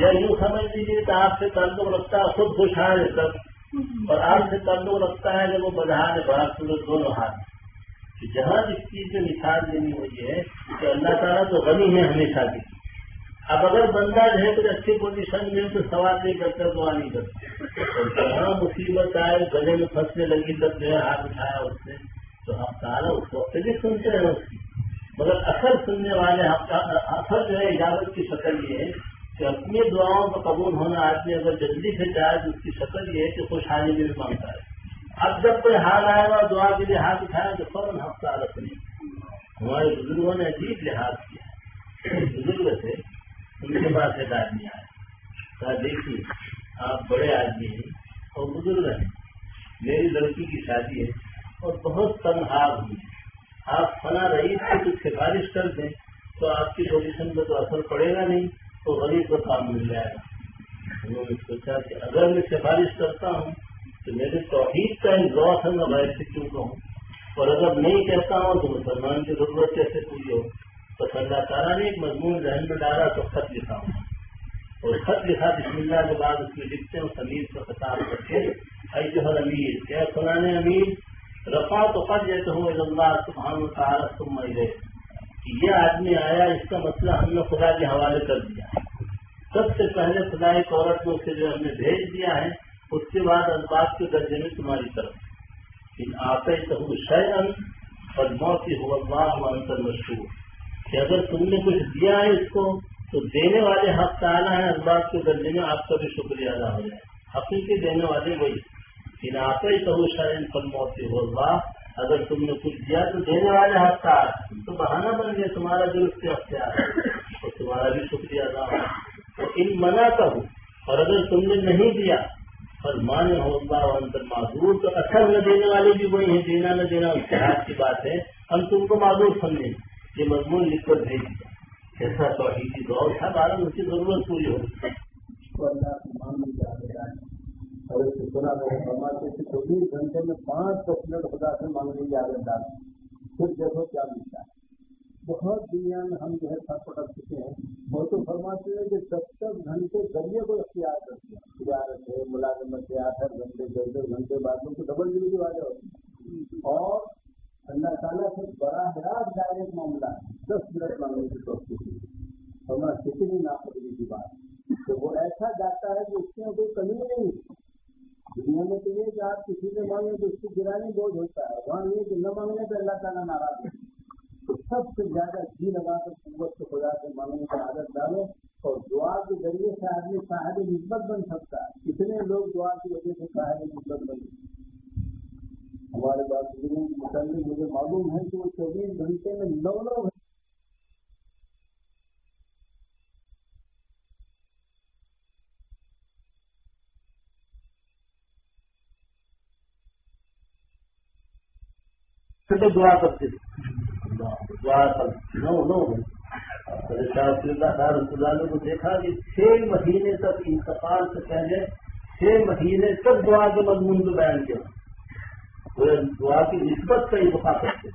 یا یوں سمجھ لیجیے کہ آپ سے تعلق رکھتا ہے، خود خوشحال ہے سب۔ اور آپ سے تعلق رکھتا ہے کہ وہ بدہان ہے بڑا سورج دونوں ہاتھ۔ کہ جہاں جس چیز میں مثال دینی ہوئی ہے کہ اللہ تعالیٰ تو غنی ہے ہمیشہ کی اب اگر بندہ جو ہے کچھ اچھی پوزیشن میں تو سوال نہیں کرتا، دعا نہیں کرتا۔ جہاں مصیبت آئے، گلے میں پھنسنے لگی تب جو ہے ہاتھ اٹھایا اس نے، تو ہم سارا اس وقت بھی سنتے ہیں اس کی۔ مگر اثر سننے والے اثر جو ہے اجازت کی شکل یہ ہے کہ اپنی دعاؤں کا قبول ہونا آدمی اگر جلدی سے چاہے تو اس کی شکل یہ ہے کہ خوشحالی میں بھی مانگتا ہے۔ اب جب کوئی حال آئے گا دعا کے لیے ہاتھ اٹھایا تو فوراً ہفتہ رکھنی ہمارے بزرگوں نے عجیب لحاظ کیا۔ بزرگ تھے، ان کے پاس ایک آدمی آیا۔ کہا، دیکھیے، آپ بڑے آدمی ہیں اور بزرگ ہیں۔ میری لڑکی کی شادی ہے اور بہت تنگ ہار ہوئی آپ فنا رئیس کو کچھ سفارش کر دیں تو آپ کی پوزیشن پہ تو اثر پڑے گا نہیں، تو غریب کو کام مل جائے گا۔ انہوں نے سوچا کہ اگر میں سفارش کرتا ہوں تو میرے توحید کا لوس ہے میں ویسے کیوں کہوں؟ اور اگر نہیں کہتا ہوں تو مسلمان کی ضرورت کیسے پوری ہو تو اللہ تعالیٰ نے ایک مضمون ذہن میں ڈالا تو خط لکھا۔ ہوں اور خط لکھا، بسم اللہ کے بعد اس میں لکھتے ہیں اس امیر کو خطاب کر کے جو امیر کیا سنانے امیر رفا تو خط جیسے ہوں اللہ سبحان تعالیٰ تم مہینے کہ یہ آدمی آیا، اس کا مسئلہ ہم نے خدا کے حوالے کر دیا۔ سب سے پہلے خدا ایک عورت کو اسے جو ہم نے بھیج دیا ہے، اس کے بعد اسباب کے درجے میں تمہاری طرف۔ آتے تو شہر اور موت ہوا انتر مشہور کہ اگر تم نے کچھ دیا ہے اس کو، تو دینے والے حق تعالیٰ ہیں اسباب کے درجے میں آپ کا بھی شکریہ ادا ہو جائے۔ حقیقی دینے والے وہی۔ ان آپ ہی تو موتی ہوگا اگر تم نے کچھ دیا تو دینے والے حق تو بہانہ بن گیا تمہارا درست اختیار ہے۔ تو تمہارا بھی شکریہ ادا ہو۔ تو ان منع کروں اور اگر تم نے نہیں دیا اور مانے ہوگا اندر معذور تو اثر نہ دینے والے بھی وہی ہیں، دینا نہ دینا اس کے ہاتھ کی بات ہے۔ ہم تم کو معذور سمجھیں۔ یہ مضمون لکھ کر بھیج دیا۔ ایسا توحیدی دور تھا، بارہ اس کی ضرورت پوری ہوگی اللہ اور اس سنا میرے فرماتے تھے چوبیس گھنٹے میں پانچ دس منٹ خدا سے مانگنے کی عادت ڈال پھر دیکھو کیا ملتا ہے؟ بہت دنیا میں ہم جو ہے سر پٹک چکے ہیں۔ وہ تو فرماتے ہیں کہ ستر گھنٹے ذریعے کو اختیار کرتے ہیں۔ تجارت ہے، ملازمت ہے آٹھ گھنٹے دس دس گھنٹے بعد کو ڈبل ڈیلی کی وجہ ہوتی ہے۔ اور اللہ تعالیٰ سے براہ راست ڈائریکٹ معاملہ ہے۔ دس منٹ مانگنے کی کوشش کی اور کتنی ناپدری کی بات۔ تو وہ ایسا جاتا ہے کہ اس میں کوئی کمی نہیں۔ دنیا میں تو یہ کہ آپ کسی سے مانگے تو اس کی گرانی بوجھ ہوتا ہے۔ وہاں یہ کہ نہ مانگنے پہ اللہ تعالیٰ ناراض ہے۔ تو سب سے زیادہ جی لگا کر قوت سے خدا سے مانگنے کا عادت ڈالو اور دعا کے ذریعے سے آدمی صاحب نسبت بن سکتا ہے۔ کتنے لوگ دعا کی وجہ سے صاحب نسبت بن سکتے ہمارے پاس متعلق مجھے معلوم ہے کہ وہ چوبیس گھنٹے میں نو نو دعا کرتے دعا نو نو۔ اللہ کو دیکھا کہ چھ مہینے تک انتقال سے پہلے چھ مہینے تک دعا کے مضمون کو بیان کیا۔ دعا کی نسبت کا بتا کرتے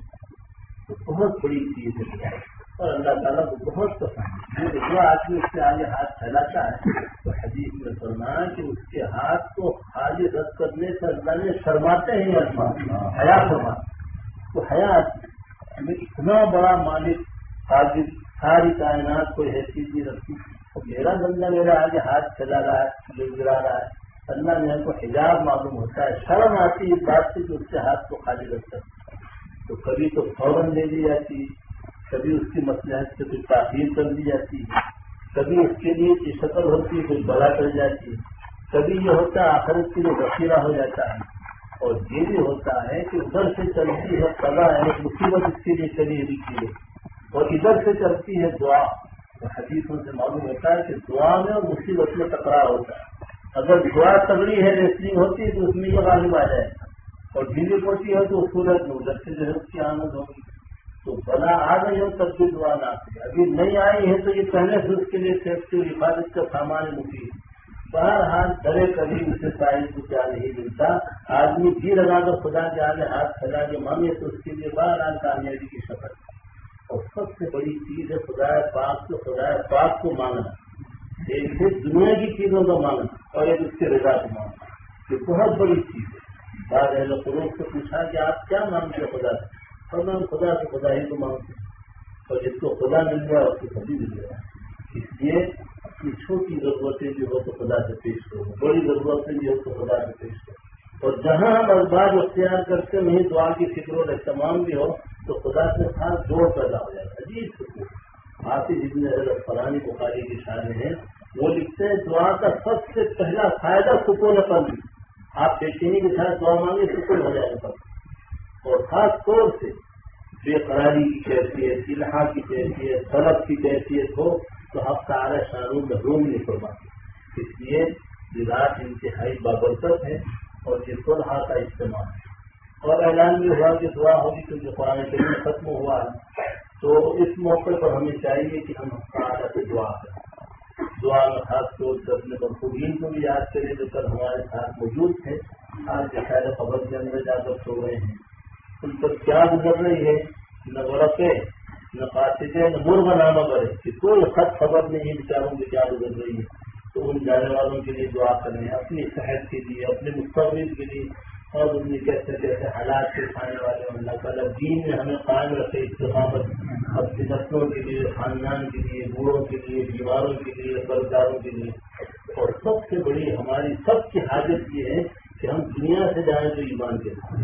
تو بہت بڑی چیز ہے۔ اور اللہ تعالیٰ کو بہت پسند ہے۔ جو آدمی اس کے آگے ہاتھ پھیلاتا ہے۔ تو حدیث میں سننا کہ اس کے ہاتھ کو خالی رد کرنے سے اللہ نے شرماتے ہیں حیا فرما تو حیا ہمیں اتنا بڑا مالک حاضر ساری کائنات کو حیثیت نہیں رکھتی میرا بندہ میرا آگے ہاتھ پھیلا رہا ہے گرا رہا ہے۔ اللہ میں کو حجاب معلوم ہوتا ہے۔ شرم آتی اس بات سے کہ اس کے ہاتھ کو خالی رکھ سکتا تو کبھی تو فوراً دے دی جاتی کبھی اس کی مسلحت سے کچھ تاخیر کر دی جاتی کبھی اس کے لیے کی شکل ہوتی ہے، کچھ بڑا کر جاتی کبھی یہ ہوتا ہے آخرت کے لیے ذخیرہ ہو جاتا ہے۔ اور یہ بھی ہوتا ہے کہ ادھر سے چلتی ہے پگا ہے یعنی مصیبت اس کے لیے چلی ہوئی چیزیں اور ادھر سے چلتی ہے دعا۔ حدیثوں سے معلوم ہوتا ہے کہ دعا میں اور مصیبت میں ٹکراؤ ہوتا ہے۔ اگر دعا تگڑی ہے، ریسلنگ ہوتی ہے، تو اس میں یہ غالب آ جائے۔ اور ڈھیلی پوچھی ہے، تو سورج میں ادھر سے جو ہے، اس کی آمد ہوگی۔ تو بنا آ گئی ہو تب بھی دعا نہ آتی۔ ابھی نہیں آئی ہے، تو یہ پہلے سے اس کے لیے سیفٹی اور حفاظت کا سامان مفید۔ باہر ہاتھ ڈرے کبھی اسے سائز کو کیا نہیں ملتا۔ آدمی جی لگا کر خدا کے آگے ہاتھ پھیلا کے مانگے تو اس کے لیے باہر کامیابی کی شکل۔ اور سب سے بڑی چیز ہے خدا پاک کو، خدا پاک کو مانگنا۔ ایک سے دنیا کی چیزوں کا مانگنا اور ایک اس کے رضا کو مانگنا۔ یہ بہت بڑی چیز ہے۔ بعض اہل فروغ سے پوچھا کہ آپ کیا مانگتے ہیں خدا سے؟ اور میں خدا سے خدا ہی کو مانگتے اور جس کو خدا مل گیا، اس کو کبھی مل گیا۔ اس لیے اپنی چھوٹی ضرورتیں جو ہو تو خدا سے پیش کرو، بڑی ضرورتیں جو ہو تو خدا سے پیش کرو۔ اور جہاں ہم اسباب اختیار کرتے وہیں دعا کی فکر اور اہتمام بھی ہو تو خدا سے خاص جوڑ پیدا ہو جائے گا عجیب سکون حافظ ابن حضرت فلانی بخاری کے شاعر ہیں وہ لکھتے ہیں، دعا کا سب سے پہلا فائدہ سکون پن آپ چینی کے ساتھ دعا مانگے، سکون ہو جائے گا۔ اور خاص طور سے بے قراری کی کیفیت الحا کی کیفیت، طلب کی کیفیت ہو تو آپ سارا شاہروں میں روم نہیں فرماتے۔ اس لیے یہ رات انتہائی بابرکت ہے اور یہ صلحہ کا استعمال ہے۔ اور اعلان بھی ہوا کہ دعا ہوگی کیونکہ قرآن کریم ختم ہوا ہے، تو اس موقع پر ہمیں چاہیے کہ ہم سے دعا کریں۔ دعا میں خاص طور سے اپنے مرخوبین کو بھی یاد کریں جو کل ہمارے ساتھ موجود تھے۔ آج کے خیر خبر کے اندر جا کر سو رہے ہیں۔ ان پر کیا گزر رہی ہے؟ نہ ورقے نہ مرغ نامہ کرے کہ کوئی خط خبر نہیں ہے بیچاروں کی کیا گزر رہی ہے؟ تو ان جانے والوں کے لیے دعا کریں اپنی صحت کے لیے اپنے مستقبل کے لیے۔ اور ان میں کیسے کیسے حالات سے کھانے والے اللہ تعالیٰ دین میں ہمیں قائم رکھے استقامت اپنی نسلوں کے لیے، خاندان کے لیے، بوڑھوں کے لیے بیماروں کے لیے قرضداروں کے لیے۔ اور سب سے بڑی ہماری، سب کی حاجت یہ ہے کہ ہم دنیا سے جائیں تو ایمان کے ساتھ۔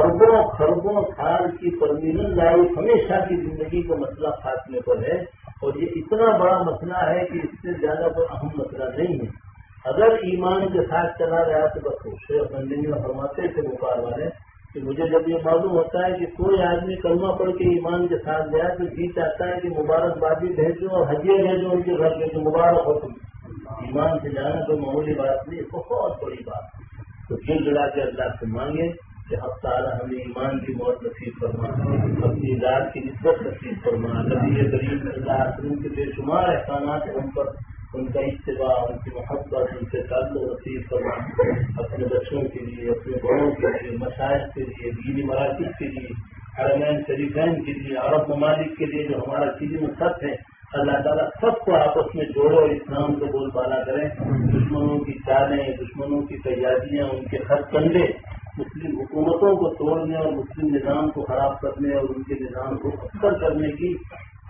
اربوں خربوں سال کی پرمینل لائف ہمیشہ کی زندگی کا مسئلہ خاتمے پر ہے اور یہ اتنا بڑا مسئلہ ہے کہ اس سے زیادہ کوئی اہم مسئلہ نہیں ہے۔ اگر ایمان کے ساتھ چلا گیا تو بس شیخ بندنی میں فرماتے تھے بخار والے کہ مجھے جب یہ معلوم ہوتا ہے کہ کوئی آدمی کلمہ پڑھ کے ایمان کے ساتھ گیا تو جی چاہتا ہے کہ مبارکبادی بھیجو اور حجیے بھیجو ان کے گھر کے تو مبارک ہو تم۔ ایمان سے جانا تو معمولی بات نہیں بہت بڑی بات ہے۔ تو دل جلا کے اللہ سے مانگے کہ اب تعالیٰ ہمیں ایمان کی موت نصیب فرما اپنی ذات کی عزت نصیب فرما، نبی غریب اللہ ان کے بے شمار احسانات ہم پر ان کا اتباع ان کی محبت، ان سے تعلق نصیب فرما، اپنے بچوں کے لیے، اپنے بڑوں کے لیے مشاعر کے لیے، دینی مراکز کے لیے، حرمین شریفین کے لیے، عرب ممالک کے لیے جو ہمارا چیزیں میں سب ہے اللہ تعالیٰ سب کو آپس میں جوڑو، اسلام کو بول بالا کریں۔ دشمنوں کی چالیں، دشمنوں کی تیاریاں، ان کے خط کنڈے مسلم حکومتوں کو توڑنے اور مسلم نظام کو خراب کرنے اور ان کے نظام کو اکثر کرنے کی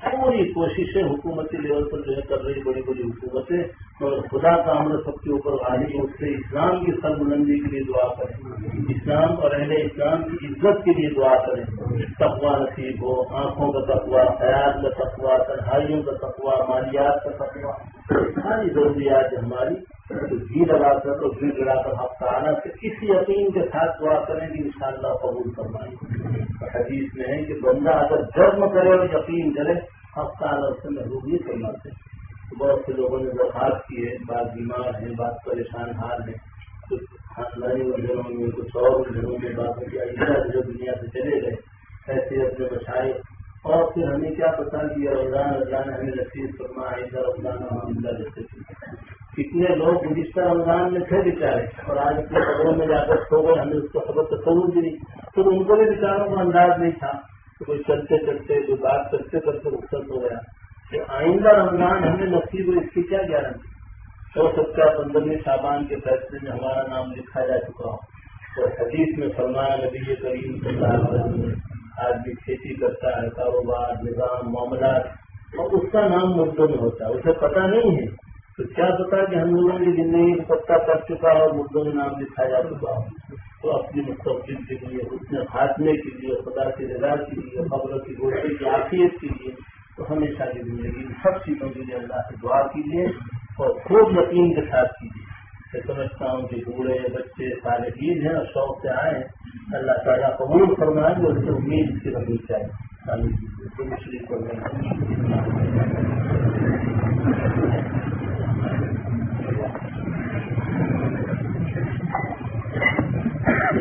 پوری کوششیں حکومتی لیول پر جو ہے کر رہی بڑی بڑی حکومتیں اور خدا کا عمل سب کے اوپر غالب اس سے اسلام کی سر بلندی کے لیے دعا کریں۔ اسلام اور اہل اسلام کی عزت کے لیے دعا کریں۔ تقوا نصیب ہو، آنکھوں کا تقوا خیال کا تقوا تنہائیوں کا تقوا مالیات کا تقوا ساری ضروریات ہماری گھی لگا کر اور گھی لگا کر ہفتہ آنا سے اسی یقین کے ساتھ دعا کریں کہ انشاءاللہ قبول فرمائیں۔ حدیث میں ہے کہ بندہ اگر جرم کرے اور یقین کرے، ہفتہ آنا اس سے محبوب نہیں کرنا چاہیے۔ بہت سے لوگوں نے درخواست کی ہے، بعض بیمار ہیں، بعض پریشان حال ہیں۔ کچھ خاندانی الجھنوں میں، کچھ اور الجھنوں میں بات جو دنیا سے چلے گئے۔ ایسے اپنے بچائے اور پھر ہمیں کیا پتا کہ یہ رمضان ہمیں نصیب فرما آئندہ رمضان الحمد جیسے۔ کتنے لوگ گزشتہ رمضان میں تھے بچارے اور آج اپنے قبروں میں جا کر سو گئے، ہمیں اس کو خبر تصور بھی نہیں۔ تو ان کو بھی بچاروں کا انداز نہیں تھا۔ کہ کوئی چلتے چلتے جو بات کرتے کرتے رخصت ہو گیا۔ کہ آئندہ رمضان ہمیں نصیب اس کی کیا گارنٹی؟ ہو سکتا ہے پندرہویں شابان کے فیصلے میں ہمارا نام لکھا جا چکا ہو۔ تو حدیث میں فرمایا، نبی کریم صلی اللہ علیہ وسلم آدمی کھیتی کرتا ہے، کاروبار، نظام، معاملات، اور اس کا نام مردوں میں ہوتا ہے، اسے پتا نہیں ہے۔ تو کیا پتا کہ ہم لوگوں کی زندگی میں پتا کر چکا اور مردوں میں نام لکھا جا چکا تو اپنی مستقبل کے لیے اس میں خاتمے کے لیے، خدا کی رضا کے لیے خبروں کی گوشت کی آفیت کے لیے تو ہمیشہ کی زندگی میں سب چیزوں کے لیے اللہ سے دعا کیجیے اور خوب یقین کے ساتھ کیجیے میں سمجھتا ہوں کہ بوڑھے، بچے، سارے عید ہیں اور شوق سے آئے ہیں۔ اللہ تعالیٰ قبول فرمائیں گے اس سے امید کی رہنی چاہیے شریف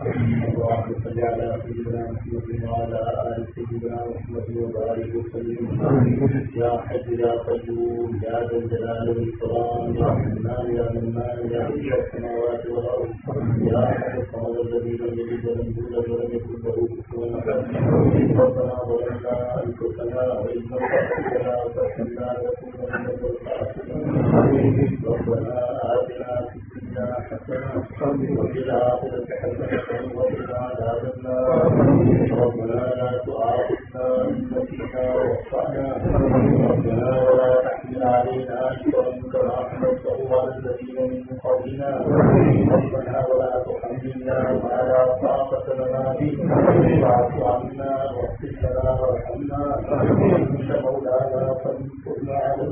ومشيئتك اللهم صل على سيدنا محمد وعلى ال سيدنا محمد وبارك وسلم يا حج يا قيوم يا ذا الجلال والاكرام يا حنان يا منان السماوات والارض يا حي الصمد الذي لم يلد ولم يولد ولم يكن احد ربنا ظلمنا انفسنا وان لم لنا وترحمنا لنكونن من الخاسرين ربنا آتنا في الدنيا حسنة وفي الآخرة حسنة وقنا عذاب النار ربنا لا تؤاخذنا إن نسينا وأخطأنا ربنا ولا تحمل علينا إصرا كما حملته على الذين من قبلنا ربنا ولا تحملنا ما لا طاقة لنا به واعف عنا واغفر لنا وارحمنا أنت مولانا فانصرنا على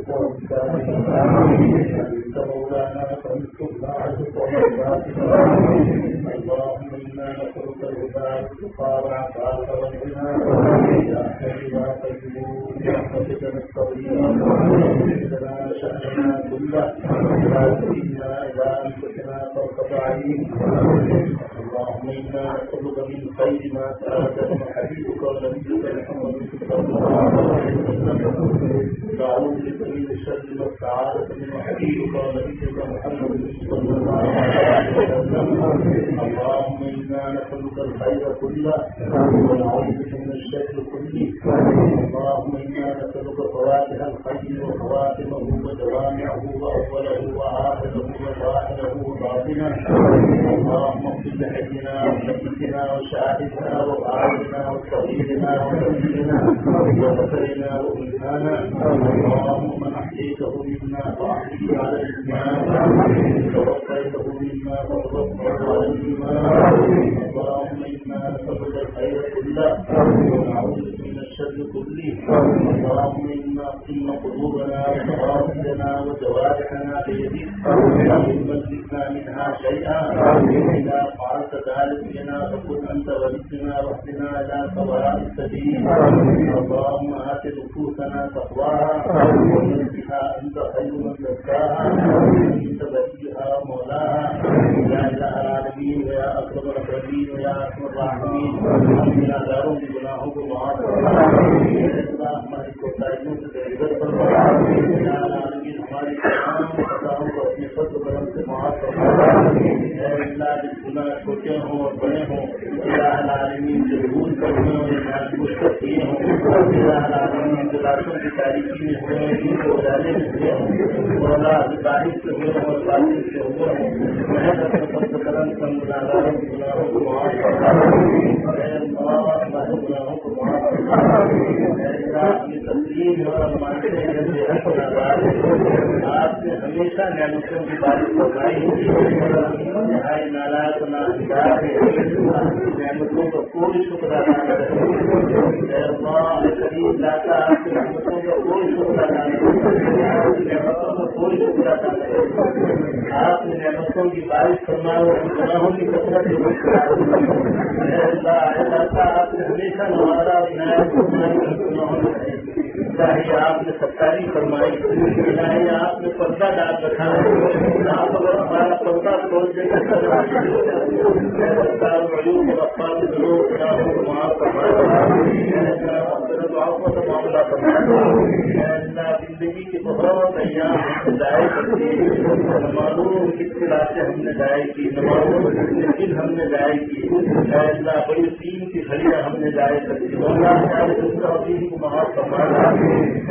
لا تكلنا إلى أنفسنا اللهم إنا نسألك من خير ما سألك من حبيبك ونبيك محمد صلى الله عليه وسلم نعوذ بك من شر ما استعاذك من حبيبك ونبيك محمد صلى الله عليه وسلم اللهم إنا نسألك الخير كله ونعوذ بك من الشر كله اللهم إنا نسألك فواتح الخير وخواتمه وجوامعه وأوله وآخره وظاهره وباطنه اللهم اغفر لحينا وميتنا وشاهدنا وغائبنا وصغيرنا وكبيرنا وذكرنا وانثانا اللهم أحييته مما فأحيي عليه ما توفيته مما وتوفيت عليه ما اللهم إنا نسألك الخير كله ونعوذ من الشر كله اللهم إنا أقم قلوبنا وحواسنا وجوارحنا بيدك وإن ملكنا منها شيئا إذا فعلت ذلك لنا فكن أنت ولينا واهدنا إلى سواء السبيل اللهم آت نفوسنا تقواها وزكها انت خير من زكاها انت وليها مولاها يا إله العالمين ويا أكرم الأكرمين ويا أرحم الراحمين. امنا داروں کی گناہوں کو معاف فرما العالمین ہماری تمام کو اپنے فضل کرم سے معاف اللہ جس گناہ چھوٹے ہوں اور بڑے ہوں العالمین جو کیے ہوں العالمین جو کی تاریخی میں ہوئے ہیں کو اجالے میں ہوئے ہوں سے ہوئے ہوں اور سے ہوئے ہوں اپنے فضل کرم سے کے گناہوں کو معاف کرتا ہوں ہمارے گناہوں کو معاف کرتا ہوں اپنی تسلیم اور حق آپ نے ہمیشہ نعمتوں کی بارش فرمائی نہائی نالا نہ نعمتوں کا کوئی شکر ادا کرے قریب لاتا آپ کی نعمتوں کا کوئی شکر ادا کرے کی نعمتوں کا کوئی شکر ادا کرے آپ نے نعمتوں کی بارش فرمایا اور گناہوں کی کثرت آپ نے ہمیشہ نوازا نیا گناہوں میں چاہے آپ نے ستاری فرمائی۔ چاہے آپ نے پردہ ڈال رکھا ہے۔ آپ اگر ہمارا پردہ کھول دے لوگ معاملہ کرنا زندگی کی بہت ایام ضائع کرتی معلوم کس طرح سے ہم نے ضائع کی معلوم کتنے دن ہم نے ضائع کی اللہ بڑی تین کی گھڑیاں ہم نے ضائع کر دی اللہ ہمارے دوسرا دین کو معاف کرنا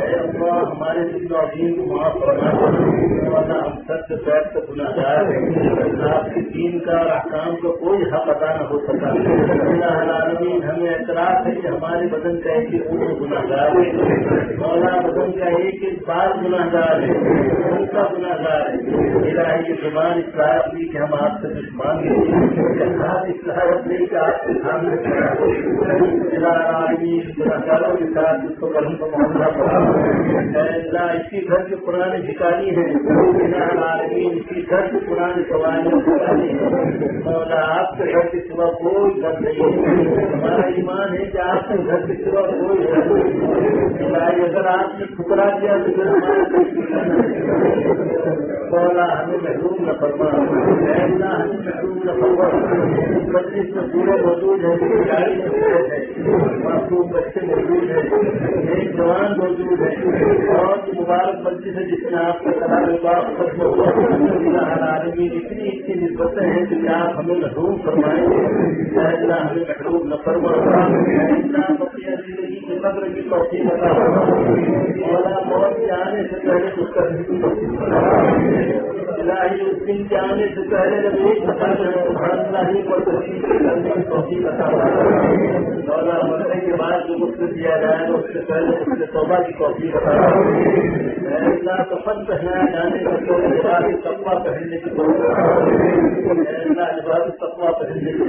اے اللہ، ہمارے دل اور دین کو معاف ورنہ ہم سچ بیٹھ کر گنا جائے ہیں اللہ آپ کے دین کا اور احکام کا کوئی حق ادا نہ ہو سکا اللہ العالمین ہمیں اعتراف ہے کہ ہمارے بدن کا ایک ہی گناہ گار ہے مولا بدن کا ایک ایک بار گناہ گار ہے ان کا گناہ گار ہے۔ میرا یہ زبان اس لائق نہیں کہ ہم آپ سے کچھ مانگے ہاتھ اس نہیں کہ آپ کے سامنے میرا العالمین گناہ کے ساتھ جس کو کرنے کا معاملہ پڑا اسی گھر کے پرانے ٹھکانی ہے میرا العالمین اسی گھر کے پرانے سوالیاں ٹھکانی ہے مولا آپ کے گھر کے سوا کوئی گھر نہیں ہے ہمارا ایمان ہے کہ آپ کے گھر کے سوا کوئی گھر نہیں اگر آپ نے ٹھکرا دیا تو پھر مولا ہمیں محروم نہ فرما اللہ ہمیں محروم نہ فرما پچیس میں پورے موجود ہیں چالیس میں ہے معصوم بچے موجود ہیں ایک جوان موجود ہے اور مبارک بچی سے جس نے آپ کا کلام باپ ختم ہوا آدمی اتنی اتنی نسبتیں ہیں کہ آپ ہمیں محروم فرمائیں اللہ ہمیں محروم نہ فرما اللہ اپنی زندگی کی قدر کی توفیق عطا مولا موت کے آنے سے پہلے اس کا اس دن کے آنے سے پہلے جب ایک بتا سبحان اللہ ہی پر کرنے کی توفیق عطا مولا مرنے کے بعد جو مجھ دیا جائے گا اس سے پہلے اس توبہ کی توفیق عطا اللہ جانے کا تو لباس تقوا پہننے کی توفیق اللہ تقوا پہننے کی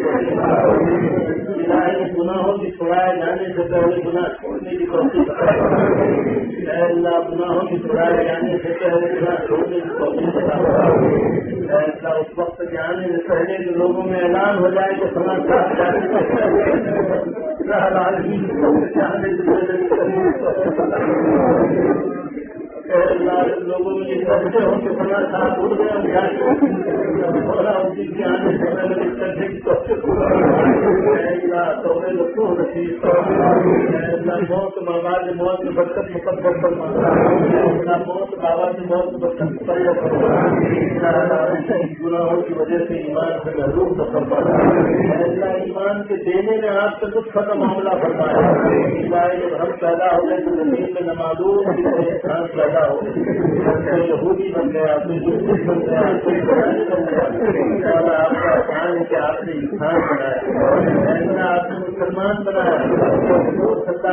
گناہوں کی چھڑائے جانے سے پہلے گناہ چھوڑنے کی توفیق عطا اللہ گناہوں کی چھڑائے جانے سے پہلے گناہ چھوڑنے کی ایسا اس وقت جانے میں سے پہلے کے لوگوں میں اعلان ہو جائے تو سمجھتا لوگوں میں یہ سمجھے ہوں کہ سماج صاحب اڑ گئے ہم جائیں ان کے آنے سے پہلے رسو نصیب موت میں برکت مقدر فرما اللہ موت بابا کی موت برکت پیدا گناہوں کی وجہ سے ایمان سے محروم تو فرما اللہ ایمان کے دینے میں آپ سے کچھ ختم معاملہ فرمایا جب ہم پیدا ہو گئے تو زمین میں نمازوں کی طرح ہو۔ یہودی بن گیا کوئی بن گیا آپ کا احسان ہے کہ آپ نے انسان بنایا آپ نے مسلمان بنایا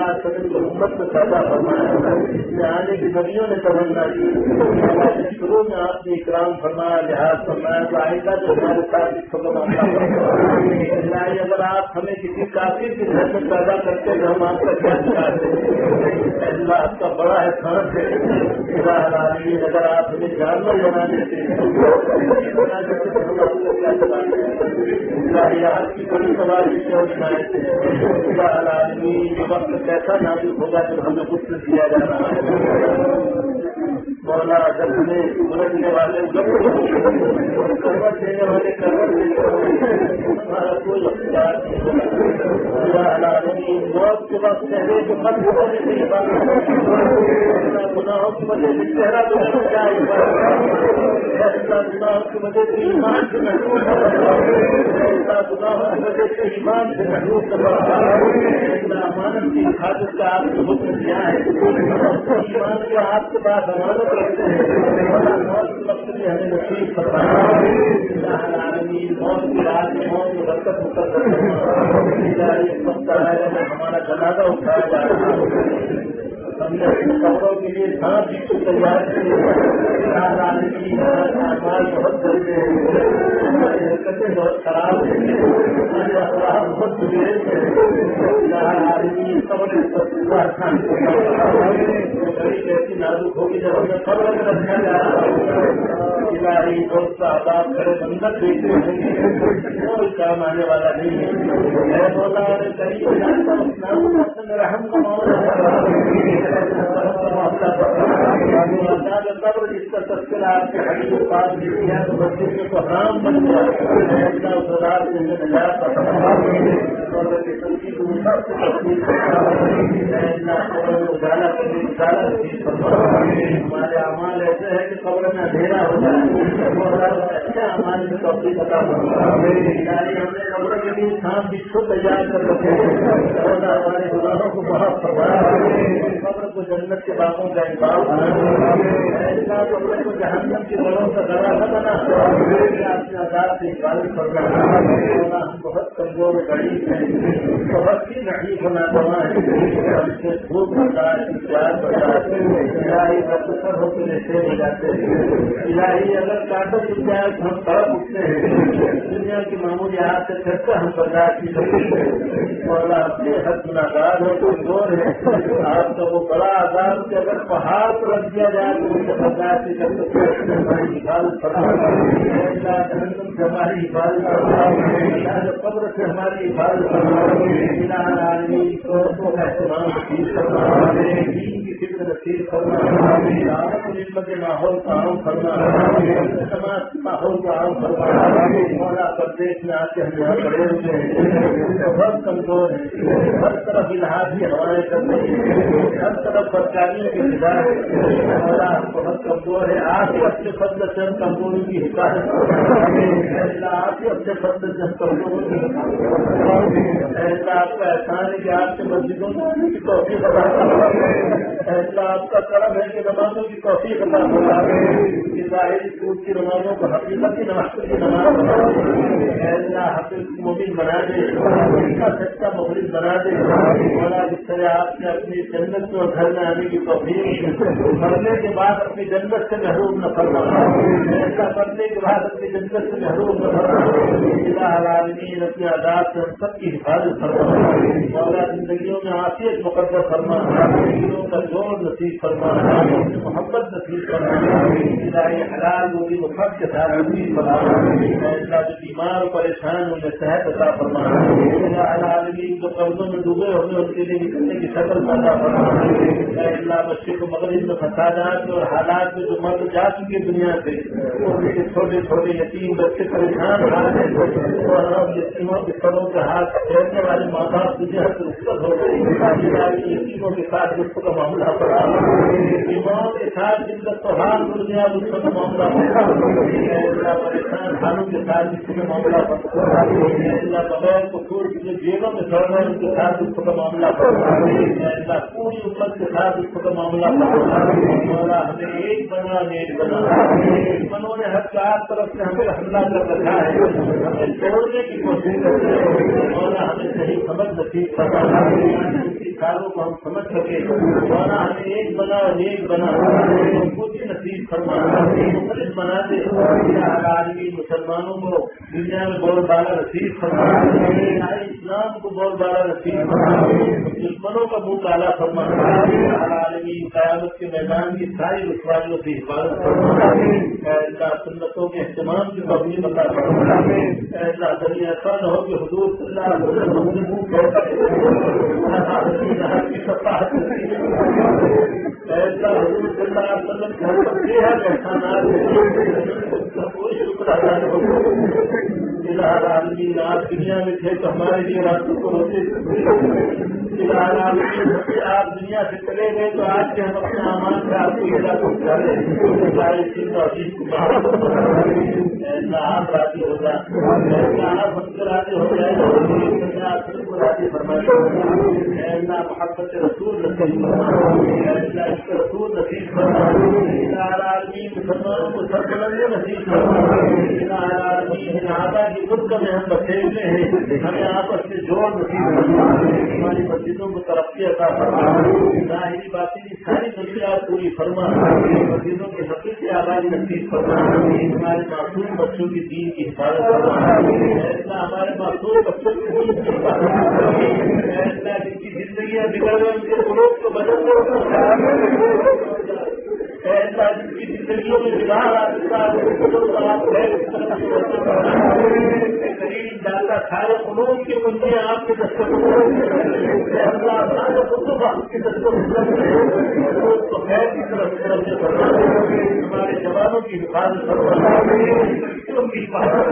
سدا سدن امت میں پیدا فرمایا آنے کی نبیوں نے تمنا کی شروع میں آپ نے اکرام فرمایا لحاظ فرمایا، تو آئندہ جو ہمارے ساتھ اس کو اللہ اگر آپ ہمیں کسی کافی کی گھر میں پیدا کرتے تو ہم آپ کا کیا چاہتے اللہ آپ کا بڑا احسان ہے۔ اگر آپ ہمیں جانور بنا دیتے ہیں کی بڑی سواری وقت ایسا نازک ہوگا جب ہمیں کچھ دیا جا رہا ہے۔ مولا جب ہمیں سمجھنے والے کروٹ دینے والے کروٹ دینے والے ہمارا کوئی اختیار نہیں موت کے بعد چہرے کے مت ہونے کے بعد گناہوں کی وجہ سے چہرہ تو گناہوں کی وجہ سے ایمان سے محدود گناہوں کی وجہ سے ایمان سے محدود امانت کی حفاظت کا آپ کو حکم دیا ہے۔ ایمان کو آپ کے پاس امانت ہمیں میں ہمارا جنازہ اٹھایا جا رہا ہے۔ ہم نے کپڑوں کے لیے کہاں بھی کو تیار کیے بہت گندے ہیں حرکتیں بہت خراب ہیں بہت بگڑے ایسی نازک ہوگی جب ہمیں خبر میں رکھا جا رہا ہے دوست آباد کھڑے بندر دیکھتے ہیں کوئی کام آنے والا نہیں ہے میں بولا قریب رحم کا معاملہ قبر جس کا تذکرہ آپ کے حقیق پاس تو بچے کے کو بن گیا سدار سے نجات ہمارے اعمال ایسے ہے کہ قبر میں اندھیرا ہو جائے اچھا اعمال میں توفی پتا ہم نے قبر کے لیے شام بچھو تیار کر رکھے ہمارے گزاروں کو بہت قبر کو جنت کے باغوں کا انکار بنا کو جہنم کے بڑوں کا دروازہ بنا۔ اپنے آزاد سے حفاظت کرنا ہم بہت کمزور غریب ہیں۔ بہت ہی نہیں ہونا پڑا ہے دھوپ بڑھتا پیار الہی بسر ہو کے ہو جاتے۔ ہیں الہی اگر کاٹر کی ہم تڑپ اٹھتے ہیں، دنیا کی معمولی ہاتھ سے پھر سے ہم برداشت کی سکتے ہیں اور اپنے حد ناگار ہے کوئی زور ہے آپ کا وہ بڑا آزاد کہ اگر پہاڑ پر رکھ دیا جائے تو ان سے برداشت ہماری حفاظت ہماری حفاظت قبر سے ہماری حفاظت آدمی نصیب کرنا دین کی فکر نصیب کرنا دعوت ماحول کا عام کرنا سماج کے ماحول کا عام کرنا مولا پردیش میں آ کے ہم یہاں کھڑے ہوئے ہیں۔ بہت کمزور ہے ہر طرف الحاظی ہوائیں کر رہی ہر طرف سرکاری کی ہدایت مولا بہت کمزور ہے، آپ ہی اپنے فضل سے ہم کمزوری کی حفاظت آپ ہی اپنے فضل سے ہم کمزور کی حفاظت ایسا آپ کا احسان ہے کہ آپ کے مسجدوں کی توفیق بتا ایسا آپ کا کرم ہے کہ نمازوں کی توفیق بتا ہوگا کہ کی نمازوں کو حقیقت کی نماز کی نماز ایسا حقیق مبین بنا دے۔ اس کا سچا مغرب بنا دے۔ مولا جس طرح آپ نے اپنی جنت کو گھر میں آنے کی توفیق مرنے کے بعد اپنی جنت سے محروم نہ کرنا ایسا کرنے کے بعد اپنی جنت سے محروم نہ کرنا عالمین اپنے آزاد سے سب کی حفاظت کرنا مولا زندگیوں میں آفیت مقدر کرنا دلوں کا زور نصیب کرنا محبت نصیب کرنا حلال گولی مفت کے ساتھ نصیب کرنا ایسا جو بیمار پریشان ان صحت عطا فرما۔ عالمی جو قبضوں میں ڈوبے ہوئے ان کے لیے نکلنے کی شکل پیدا فرما۔ بچے کو مغرب میں فسادات اور حالات میں جو مرد جا چکے دنیا سے ان کے چھوٹے چھوٹے یتیم بچے پریشان اور ہم یتیموں کے سروں کے ہاتھ پھیرنے والے ماں باپ تجھے ہر رخصت ہو گئی یتیموں کے ساتھ رخ کا معاملہ پڑا یتیموں کے ساتھ جن کا تہوار مل گیا اس کا معاملہ پڑا پریشان حالوں کے ساتھ جس کا معاملہ پڑا اللہ بغیر کو چھوڑ کے جیلوں میں چڑھ رہے ان کے ساتھ اس کا معاملہ پڑا اللہ پوری امت کے ساتھ اس کا معاملہ ہمیں ایک بنا ایک بنا۔ دشمنوں نے ہر چار طرف سے ہمیں حملہ کر رکھا ہے۔ ہمیں توڑنے کی کوشش کر رہے ہیں۔ مولا ہمیں صحیح سمجھ نصیب کرنا کاروں کو ہم سمجھ سکے مولا ہمیں ایک بنا اور ایک بنا۔ خود ہی نصیب فرما۔ مختلف بنا دے آدمی، مسلمانوں کو دنیا میں بہت بالا نصیب فرما۔ اسلام کو بہت بالا نصیب فرما۔ دشمنوں کا منہ کالا فرما۔ قیامت کے میدان کی ساری رسوائیوں سے حفاظت فرما۔ سنتوں کے اہتمام کی پبلی بتا فرما۔ ایسا دنیا ایسا نہ ہو کہ حضور صلی اللہ علیہ وسلم کی سطح ایسا حضور صلی اللہ علیہ وسلم گھر پر بے حد احسانات کوئی شکر ادا نہ ہو عالمی آج دنیا میں تھے تو ہمارے لیے راستوں کو ہوتے آپ دنیا سے چلے گئے تو آج کے ہم اپنے امان سے آپ کو یہ پہنچا رہے ایسا آپ راضی ہو جائے ایسا آپ ہم سے راضی ہو جائے گا آپ کو راضی فرمائے ایسا محبت رسول نصیب ایسا اس رسول نصیب فرما عالمی مسلمانوں کو سر بلندے نصیب فرما عالمی آباد کی ملک میں ہم بچے ہوئے ہیں، ہمیں آپس سے جوڑ نصیب ہماری مسجدوں کو ترقی عطا فرما۔ ظاہری باتیں ساری مسئلات پوری فرما۔ مسجدوں کے حقیقی آبادی نصیب فرما۔ ہمارے معصوم بچوں کی دین کی حفاظت فرما۔ ایسا ہمارے معصوم بچوں کی دین کی حفاظت فرما۔ جن کی زندگیاں بگڑ گئے ان کے لوگ کو بدل ایسا جن کی زندگیوں میں بگاڑ آ قریب دادا سارے قلوب کے بندے آپ کے دستوں آپ کے دستوں کو خیر کی طرف ہمارے جوانوں کی حفاظت بچوں کی حفاظت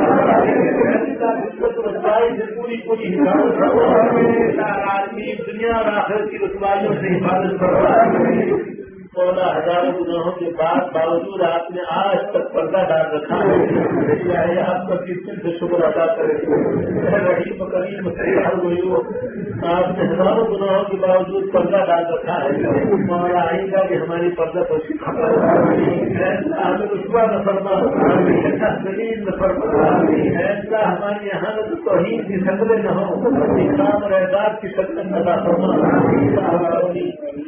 پوری پوری حفاظت آدمی دنیا اور آخر کی رسوائیوں سے حفاظت کروا چودہ ہزاروں گناہوں کے بعد باوجود آپ نے آج تک پردہ ڈال رکھا ہے۔ آپ کا کس دن سے شکر ادا کرے رحیم کریم تیار ہوئی ہو آپ نے ہزاروں گناہوں کے باوجود پردہ ڈال رکھا ہے۔ ہمارا آئندہ کہ ہماری پردہ کو سکھا ہمیں رسوا نہ فرما۔ ایسا زمین نہ فرما۔ ایسا ہماری یہاں تو توحید کی شکلیں نہ ہو اسلام اور اعداد کی شکل نہ فرما۔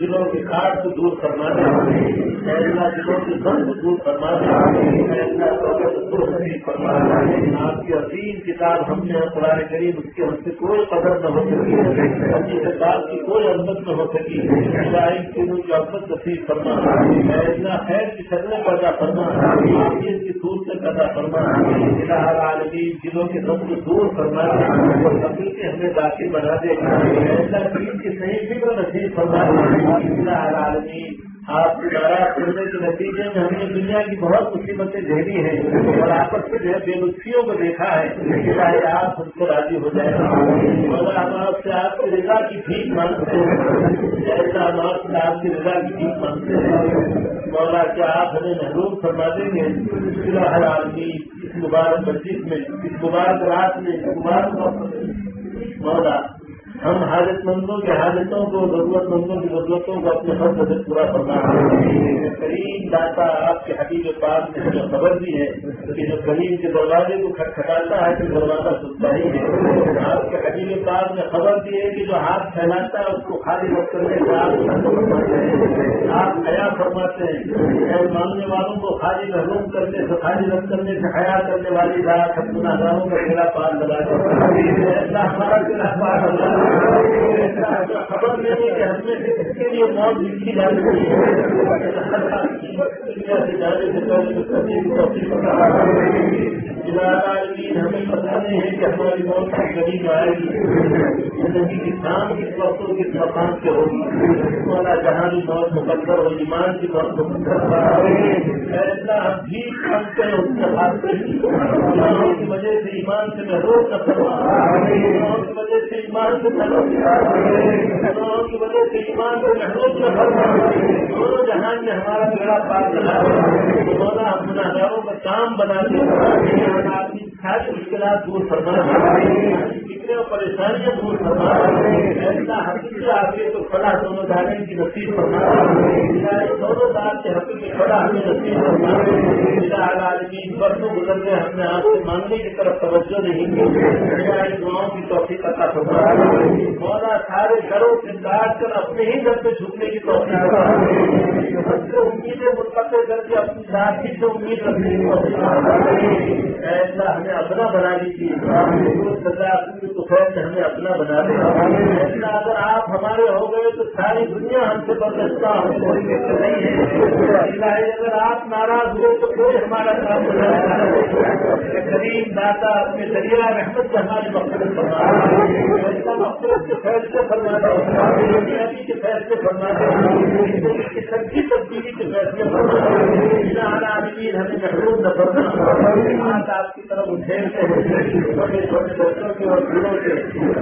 دلوں کے کاٹ کو دور کرنا آپ کی عظیم کتاب ہم نے قرآن کریم اس کے ہم سے کوئی قدر نہ ہو سکی اپنی کتاب کی کوئی عزت نہ ہو سکی شاہی تینوں کی عزت نصیب فرما اتنا خیر کی شکلیں پیدا فرما آخر کی سور سے پیدا فرما ہر عالمی دلوں کے سب کو دور فرما اور حقیقی ہمیں داخل بنا دے ایسا دین کی صحیح فکر نصیب فرما ہر عالمی آپ ناراض کرنے کے نتیجے میں ہم نے دنیا کی بہت مصیبتیں جھیلی ہیں اور آپس میں جو ہے بے لطفیوں کو دیکھا ہے چاہے آپ ہم سے راضی ہو جائے مگر ہم آپ سے آپ کی رضا کی ٹھیک مانتے ہیں۔ ایسا ہم آپ سے آپ کی رضا کی ٹھیک مانتے ہیں۔ مولا کیا آپ ہمیں محروم فرما دیں گے؟ ہر آدمی اس مبارک مسجد میں، اس مبارک رات میں، اس مبارک مولا ہم حاجت مندوں کے حاجتوں کو، ضرورت مندوں کی ضرورتوں کو اپنے فرد سے پورا کرنا ہے کریم داتا آپ کے حقیق پاس میں ہمیں خبر دی ہے کہ جو کریم کے دروازے کو کھٹکھٹاتا ہے تو دروازہ سنتا ہی ہے۔ آپ کے حقیق پاس میں خبر دی ہے کہ جو ہاتھ پھیلاتا ہے، اس کو خالی رکھ کرنے سے آپ حیا فرماتے ہیں مانگنے والوں کو خالی محروم کرنے سے، خالی رکھ کرنے سے حیا کرنے والی رات ہم گناگاروں کا میرا پار لگا ایسا ہمارا میرا پار لگا خبر نہیں کہ ہم نے اس کے لیے موت لکھی جا رہی ہے ہمیں پتا نہیں ہے کہ ہماری موت غریب آئے گی زندگی کی شام کس وقت کی مقام سے ہوگی۔ والا جہاں بھی موت مقدر ہو ایمان کی موت مقدر۔ ایسا بھی مانتے ہیں اس کے بات سے کی وجہ سے ایمان سے میں روک نہ کروں کی وجہ سے ایمان سے میں محروم کی وجہ سے ایمان سے میں روک نہ کروں دونوں جہان میں ہمارا بیڑا پار چلا مولا اپنا گھروں کا کام بنا کے ساری مشکلات دور فرما کتنے پریشانیاں دور فرما ایسا حقیقت آگے تو کھڑا دونوں جانے کی نصیب فرما دونوں دار کے حقیق میں کھڑا ہمیں نصیب فرما عالمی برسوں گزرنے ہم نے آپ سے مانگنے کی طرف توجہ نہیں کی۔ دعاؤں کی توفیق عطا فرما مولا سارے گھروں سے کاٹ کر اپنے ہی گھر پہ جھکنے کی توفیق امیدیں متقل کر کے اپنی ساتھی سے امید رکھنے کی ایسا ہمیں اپنا بنا لیجیے تو خیر ہمیں اپنا بنا دیں اگر آپ ہمارے ہو گئے تو ساری دنیا ہم سے برستا نہیں ہے اگر آپ ناراض ہوئے تو کوئی ہمارا کام بنا غریب داتا اپنے ذریعہ رحمت سے ہماری مقصد فرما مقصد کے فیصلے فرما دیں کے فیصلے فرما دیں سبزی تبدیلی کے فیصلے ہمیں محروم نہ فرما آپ کی طرف چھوٹے چھوٹے بچوں کے اور بڑوں کے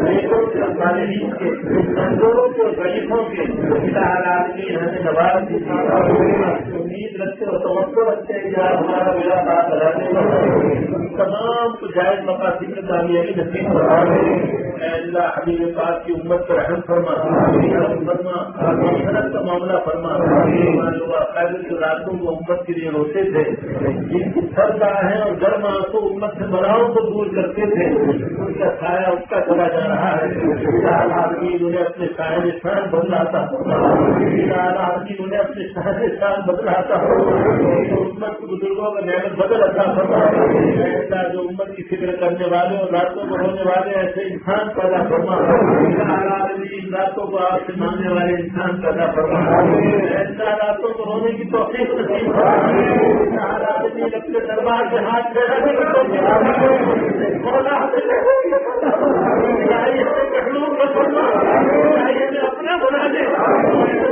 نیتوں کے اور تعلیمی کے کمزوروں کے اور غریبوں کے۔ آدمی ہمیں نواز کی امید رکھتے اور توقع رکھتے ہیں کہ آپ ہمارا میرا بات لگانے تمام کو جائز مقاصد میں کامیابی نصیب کروا اللہ، حبیب پاک کی امت پر رحم فرما۔ فرما۔ محنت کا معاملہ فرما۔ جو راتوں کو امت کے لیے روتے تھے جن کی سر ہے اور گرم آنسو امت سے بڑاؤں کو دور کرتے تھے ان کا سایہ اس کا چلا جا رہا ہے آدمی انہیں اپنے شاہر شان بدلاتا آدمی انہیں اپنے شاہر شان بدلاتا امت بزرگوں کا نعمت بدل ایسا جو امت کی فکر کرنے والے اور راتوں کو ہونے والے ایسے انسان پیدا فرما آدمی راتوں کو آپ سے ماننے والے انسان پیدا فرما ایسا راتوں کو ہونے کی توفیق نصیب آدمی اپنے دربار کے ہاتھ پھیلا اپنا بنا دے۔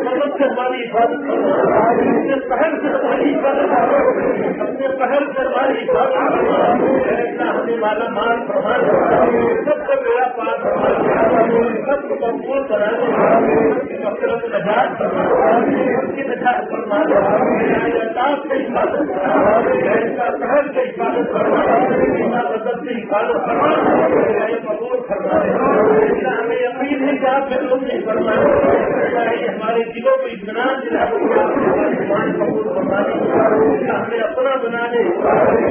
مدد سے ہماری حفاظت اپنے پہل سے ہماری حفاظت اپنے پہل سے ہماری حفاظت ہمیں والا مال پرواز سب کو میرا پاس سب کو کمزور کرا مقصد نجات کی نجات حفاظت حفاظت مدد حفاظت قبول ہمیں یقین ہے کہ آپ کے لوگ نہیں ہمارے دلوں کو اطمینان دلا قبول ہمیں اپنا بنا دے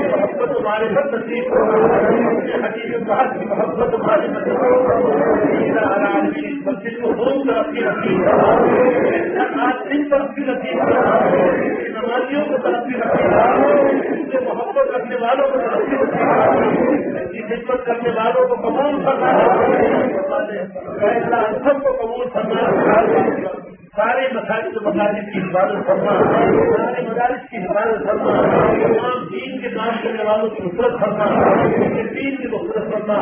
محبت ہمارے سب نصیب حقیقت بات محبت مسجد کو دونوں طرف رکھی آج تین رکھی نمازیوں کو طرف کی رکھی محبت رکھنے والوں کو ترقی رکھی خدمت کرنے والوں کو قبول کرنا سب کو قبول کرنا سارے مساجد مساجد کی حفاظت کرنا سارے مدارس کی حفاظت کرنا تمام دین کے کام کرنے والوں کی نصرت کرنا دین کی نصرت کرنا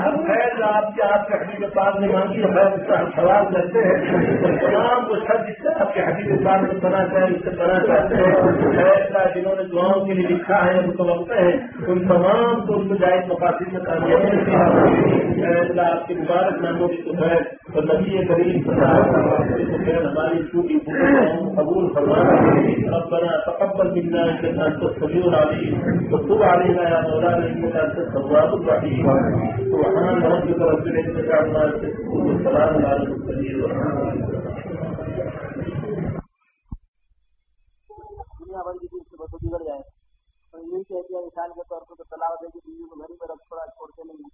ہر خیر آپ کے آپ کے حقیقت پاک نے مانگی ہے اس کا ہم سوال کرتے ہیں۔ تمام کو سب جس سے آپ کے حقیقت پاک میں بنا چاہے اس سے بنا چاہتے ہیں۔ ایسا جنہوں نے دعاؤں کے لیے لکھا ہے، ان کو وقت ہے۔ ان تمام کو ان کو جائز مقاصد میں کامیابی ایسا آپ کے مبارک ناموں کی تو ہے۔ تو نبی کریم ہماری چھوٹی قبول فرمانا ربنا تقبل منا انك انت السميع العليم. وتب علينا يا مولانا انك انت التواب الرحيم. سبحان ربك رب العزه عما يصفون والسلام على المرسلين دنیا بھر کی دور سے بس بگڑ جائے تو یہی کہتے ہیں انسان کے طور پر تو تلاؤ دے بیوی کو گھر میں رکھ تھوڑا چھوڑتے نہیں